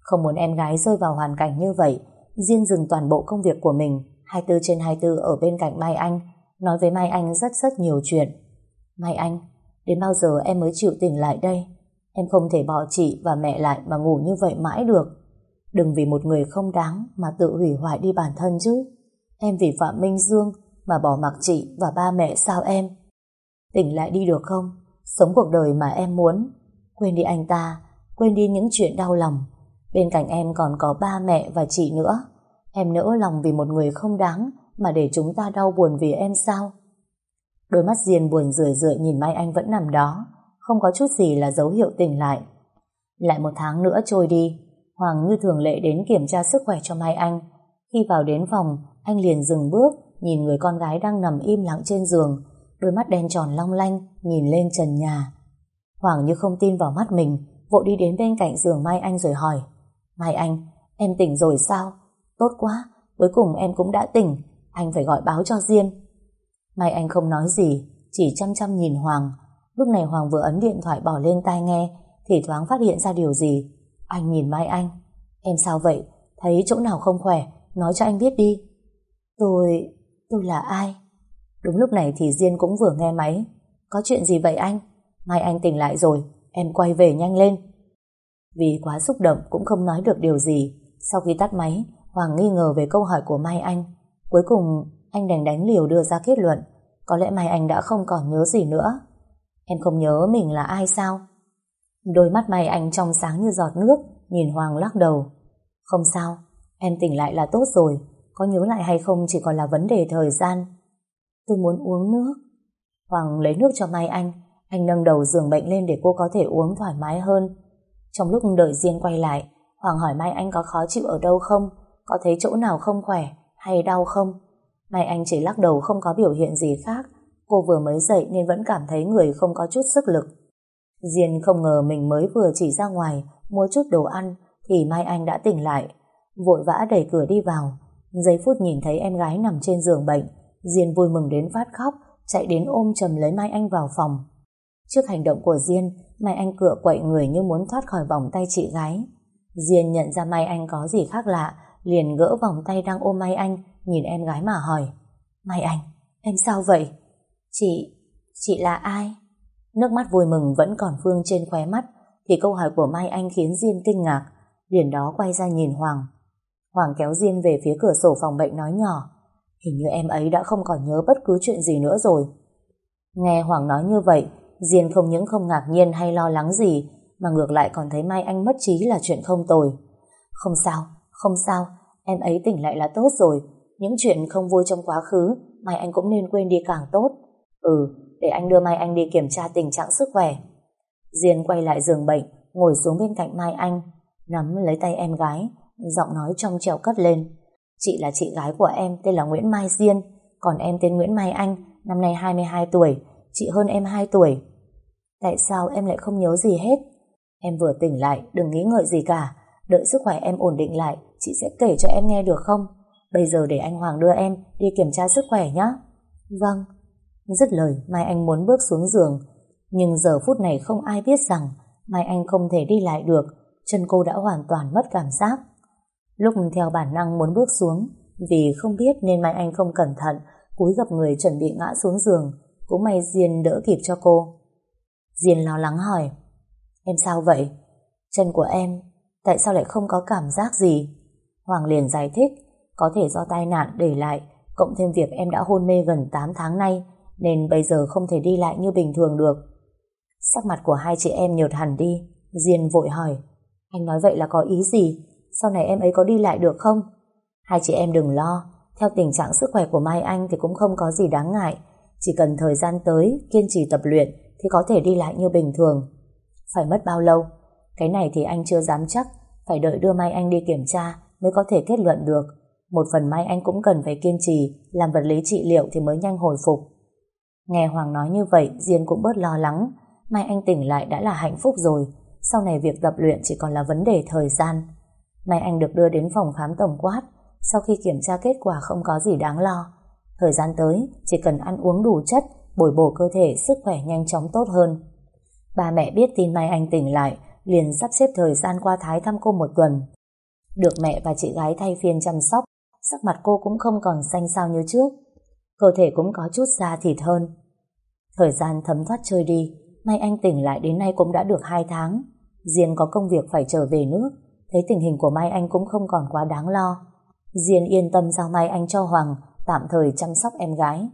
Không muốn em gái rơi vào hoàn cảnh như vậy, Diên dừng toàn bộ công việc của mình, 24 trên 24 ở bên cạnh Mai Anh, nói với Mai Anh rất rất nhiều chuyện. Mai Anh, đến bao giờ em mới chịu tỉnh lại đây? Em không thể bỏ chị và mẹ lại mà ngủ như vậy mãi được. Đừng vì một người không đáng mà tự hủy hoại đi bản thân chứ. Em vì Phạm Minh Dương mà bỏ mặc chị và ba mẹ sao em? Tỉnh lại đi được không? Sống cuộc đời mà em muốn. Quên đi anh ta, quên đi những chuyện đau lòng. Bên cạnh em còn có ba mẹ và chị nữa. Em nỡ lòng vì một người không đáng mà để chúng ta đau buồn vì em sao? Đôi mắt Diên buồn rười rượi nhìn Mai Anh vẫn nằm đó, không có chút gì là dấu hiệu tỉnh lại. Lại một tháng nữa trôi đi, Hoàng như thường lệ đến kiểm tra sức khỏe cho Mai Anh. Khi vào đến phòng, anh liền dừng bước, nhìn người con gái đang nằm im lặng trên giường, đôi mắt đen tròn long lanh, nhìn lên trần nhà. Hoàng như không tin vào mắt mình, vội đi đến bên cạnh giường Mai Anh rồi hỏi. Mai Anh, em tỉnh rồi sao? Tốt quá, cuối cùng em cũng đã tỉnh, anh phải gọi báo cho Diên. Mai Anh không nói gì, chỉ chăm chăm nhìn Hoàng. Lúc này Hoàng vừa ấn điện thoại bỏ lên tai nghe, thì thoáng phát hiện ra điều gì. Anh nhìn Mai Anh. Em sao vậy? Thấy chỗ nào không khỏe, nói cho anh biết đi. Tôi... tôi là ai? Đúng lúc này thì Diên cũng vừa nghe máy. Có chuyện gì vậy anh? Mai Anh tỉnh lại rồi, em quay về nhanh lên. Vì quá xúc động cũng không nói được điều gì. Sau khi tắt máy, Hoàng nghi ngờ về câu hỏi của Mai Anh. Cuối cùng, anh đành đánh liều đưa ra kết luận. Có lẽ Mai Anh đã không còn nhớ gì nữa. Em không nhớ mình là ai sao? Đôi mắt mày Anh trong sáng như giọt nước, nhìn Hoàng lắc đầu. Không sao, em tỉnh lại là tốt rồi. Có nhớ lại hay không chỉ còn là vấn đề thời gian. tôi muốn uống nước. Hoàng lấy nước cho Mai Anh, anh nâng đầu giường bệnh lên để cô có thể uống thoải mái hơn. Trong lúc đợi Diên quay lại, Hoàng hỏi Mai Anh có khó chịu ở đâu không, có thấy chỗ nào không khỏe hay đau không. Mai Anh chỉ lắc đầu không có biểu hiện gì khác, cô vừa mới dậy nên vẫn cảm thấy người không có chút sức lực. Diên không ngờ mình mới vừa chỉ ra ngoài mua chút đồ ăn thì Mai Anh đã tỉnh lại, vội vã đẩy cửa đi vào. Giây phút nhìn thấy em gái nằm trên giường bệnh, Diên vui mừng đến phát khóc, chạy đến ôm chầm lấy Mai Anh vào phòng. Trước hành động của Diên, Mai Anh cựa quậy người như muốn thoát khỏi vòng tay chị gái. Diên nhận ra Mai Anh có gì khác lạ, liền gỡ vòng tay đang ôm Mai Anh, nhìn em gái mà hỏi. Mai Anh, em sao vậy? Chị, chị là ai? Nước mắt vui mừng vẫn còn phương trên khóe mắt, thì câu hỏi của Mai Anh khiến Diên kinh ngạc, liền đó quay ra nhìn Hoàng. Hoàng kéo Diên về phía cửa sổ phòng bệnh nói nhỏ, hình như em ấy đã không còn nhớ bất cứ chuyện gì nữa rồi. Nghe Hoàng nói như vậy, Diên không những không ngạc nhiên hay lo lắng gì, mà ngược lại còn thấy Mai Anh mất trí là chuyện không tồi. Không sao, không sao, em ấy tỉnh lại là tốt rồi. Những chuyện không vui trong quá khứ, Mai Anh cũng nên quên đi càng tốt. Ừ, để anh đưa Mai Anh đi kiểm tra tình trạng sức khỏe. Diên quay lại giường bệnh, ngồi xuống bên cạnh Mai Anh, nắm lấy tay em gái, giọng nói trong trèo cất lên. Chị là chị gái của em, tên là Nguyễn Mai Diên, còn em tên Nguyễn Mai Anh, năm nay 22 tuổi, chị hơn em 2 tuổi. Tại sao em lại không nhớ gì hết? Em vừa tỉnh lại, đừng nghĩ ngợi gì cả. Đợi sức khỏe em ổn định lại, chị sẽ kể cho em nghe được không? Bây giờ để anh Hoàng đưa em đi kiểm tra sức khỏe nhé. Vâng. Dứt lời, Mai Anh muốn bước xuống giường. Nhưng giờ phút này không ai biết rằng Mai Anh không thể đi lại được, chân cô đã hoàn toàn mất cảm giác. Lúc theo bản năng muốn bước xuống, vì không biết nên Mai Anh không cẩn thận, cúi gặp người chuẩn bị ngã xuống giường, cũng may Diên đỡ kịp cho cô. Diên lo lắng hỏi, em sao vậy? Chân của em, tại sao lại không có cảm giác gì? Hoàng liền giải thích, có thể do tai nạn để lại, cộng thêm việc em đã hôn mê gần 8 tháng nay, nên bây giờ không thể đi lại như bình thường được. Sắc mặt của hai chị em nhợt hẳn đi, Diên vội hỏi, anh nói vậy là có ý gì? Sau này em ấy có đi lại được không? Hai chị em đừng lo, theo tình trạng sức khỏe của Mai Anh thì cũng không có gì đáng ngại, chỉ cần thời gian tới kiên trì tập luyện thì có thể đi lại như bình thường. Phải mất bao lâu? Cái này thì anh chưa dám chắc, phải đợi đưa Mai Anh đi kiểm tra mới có thể kết luận được. Một phần Mai Anh cũng cần phải kiên trì làm vật lý trị liệu thì mới nhanh hồi phục. Nghe Hoàng nói như vậy, Diên cũng bớt lo lắng. Mai Anh tỉnh lại đã là hạnh phúc rồi, sau này việc tập luyện chỉ còn là vấn đề thời gian. Mai Anh được đưa đến phòng khám tổng quát, sau khi kiểm tra kết quả không có gì đáng lo. Thời gian tới, chỉ cần ăn uống đủ chất, bồi bổ cơ thể, sức khỏe nhanh chóng tốt hơn. Ba mẹ biết tin Mai Anh tỉnh lại, liền sắp xếp thời gian qua Thái thăm cô một tuần. Được mẹ và chị gái thay phiên chăm sóc, sắc mặt cô cũng không còn xanh xao như trước. Cơ thể cũng có chút da thịt hơn. Thời gian thấm thoát chơi đi, Mai Anh tỉnh lại đến nay cũng đã được 2 tháng. Diên có công việc phải trở về nước, thấy tình hình của Mai Anh cũng không còn quá đáng lo. Diên yên tâm giao Mai Anh cho Hoàng tạm thời chăm sóc em gái.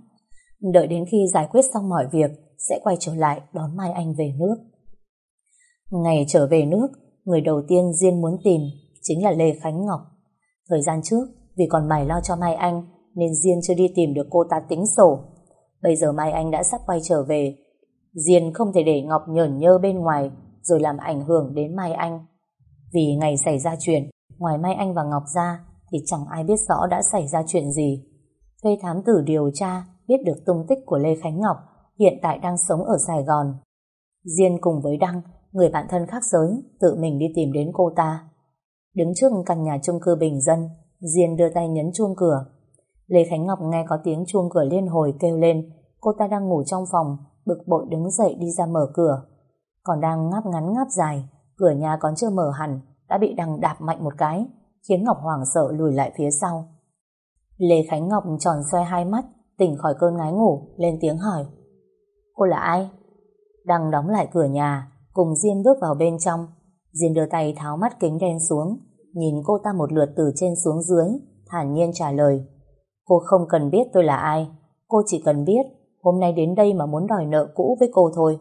Đợi đến khi giải quyết xong mọi việc, sẽ quay trở lại đón Mai Anh về nước. Ngày trở về nước, người đầu tiên Diên muốn tìm chính là Lê Khánh Ngọc. Thời gian trước, vì còn mày lo cho Mai Anh, nên Diên chưa đi tìm được cô ta tính sổ. Bây giờ Mai Anh đã sắp quay trở về. Diên không thể để Ngọc nhởn nhơ bên ngoài, rồi làm ảnh hưởng đến Mai Anh. Vì ngày xảy ra chuyện, ngoài Mai Anh và Ngọc ra, thì chẳng ai biết rõ đã xảy ra chuyện gì. Thuê thám tử điều tra, biết được tung tích của Lê Khánh Ngọc, hiện tại đang sống ở Sài Gòn. Diên cùng với Đăng, người bạn thân khác giới, tự mình đi tìm đến cô ta. Đứng trước căn nhà chung cư bình dân, Diên đưa tay nhấn chuông cửa. Lê Khánh Ngọc nghe có tiếng chuông cửa liên hồi kêu lên, cô ta đang ngủ trong phòng, bực bội đứng dậy đi ra mở cửa. Còn đang ngáp ngắn ngáp dài, cửa nhà còn chưa mở hẳn, đã bị đằng đạp mạnh một cái, khiến Ngọc hoảng sợ lùi lại phía sau. Lê Khánh Ngọc tròn xoay hai mắt, tỉnh khỏi cơn ngái ngủ, lên tiếng hỏi. Cô là ai? Đằng đóng lại cửa nhà, cùng Diên bước vào bên trong. Diên đưa tay tháo mắt kính đen xuống, nhìn cô ta một lượt từ trên xuống dưới, thản nhiên trả lời. Cô không cần biết tôi là ai, cô chỉ cần biết hôm nay đến đây mà muốn đòi nợ cũ với cô thôi.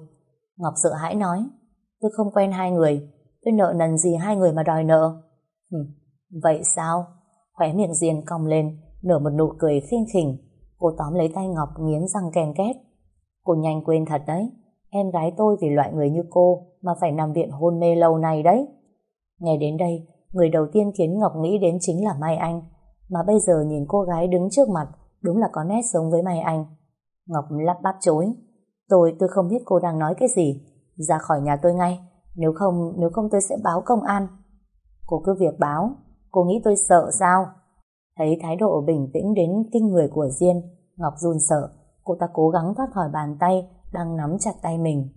Ngọc sợ hãi nói, tôi không quen hai người, tôi nợ nần gì hai người mà đòi nợ. Hừ, vậy sao? Khóe miệng Diên cong lên, nở một nụ cười khinh khỉnh. Cô tóm lấy tay Ngọc nghiến răng ken két. Cô nhanh quên thật đấy. Em gái tôi vì loại người như cô mà phải nằm viện hôn mê lâu này đấy. Nghe đến đây, người đầu tiên khiến Ngọc nghĩ đến chính là Mai Anh. Mà bây giờ nhìn cô gái đứng trước mặt, đúng là có nét giống với mày Anh. Ngọc lắp bắp chối. Tôi, tôi không biết cô đang nói cái gì. Ra khỏi nhà tôi ngay. Nếu không, nếu không tôi sẽ báo công an. Cô cứ việc báo. Cô nghĩ tôi sợ sao? Thấy thái độ bình tĩnh đến kinh người của Diên, Ngọc run sợ. Cô ta cố gắng thoát khỏi bàn tay, đang nắm chặt tay mình.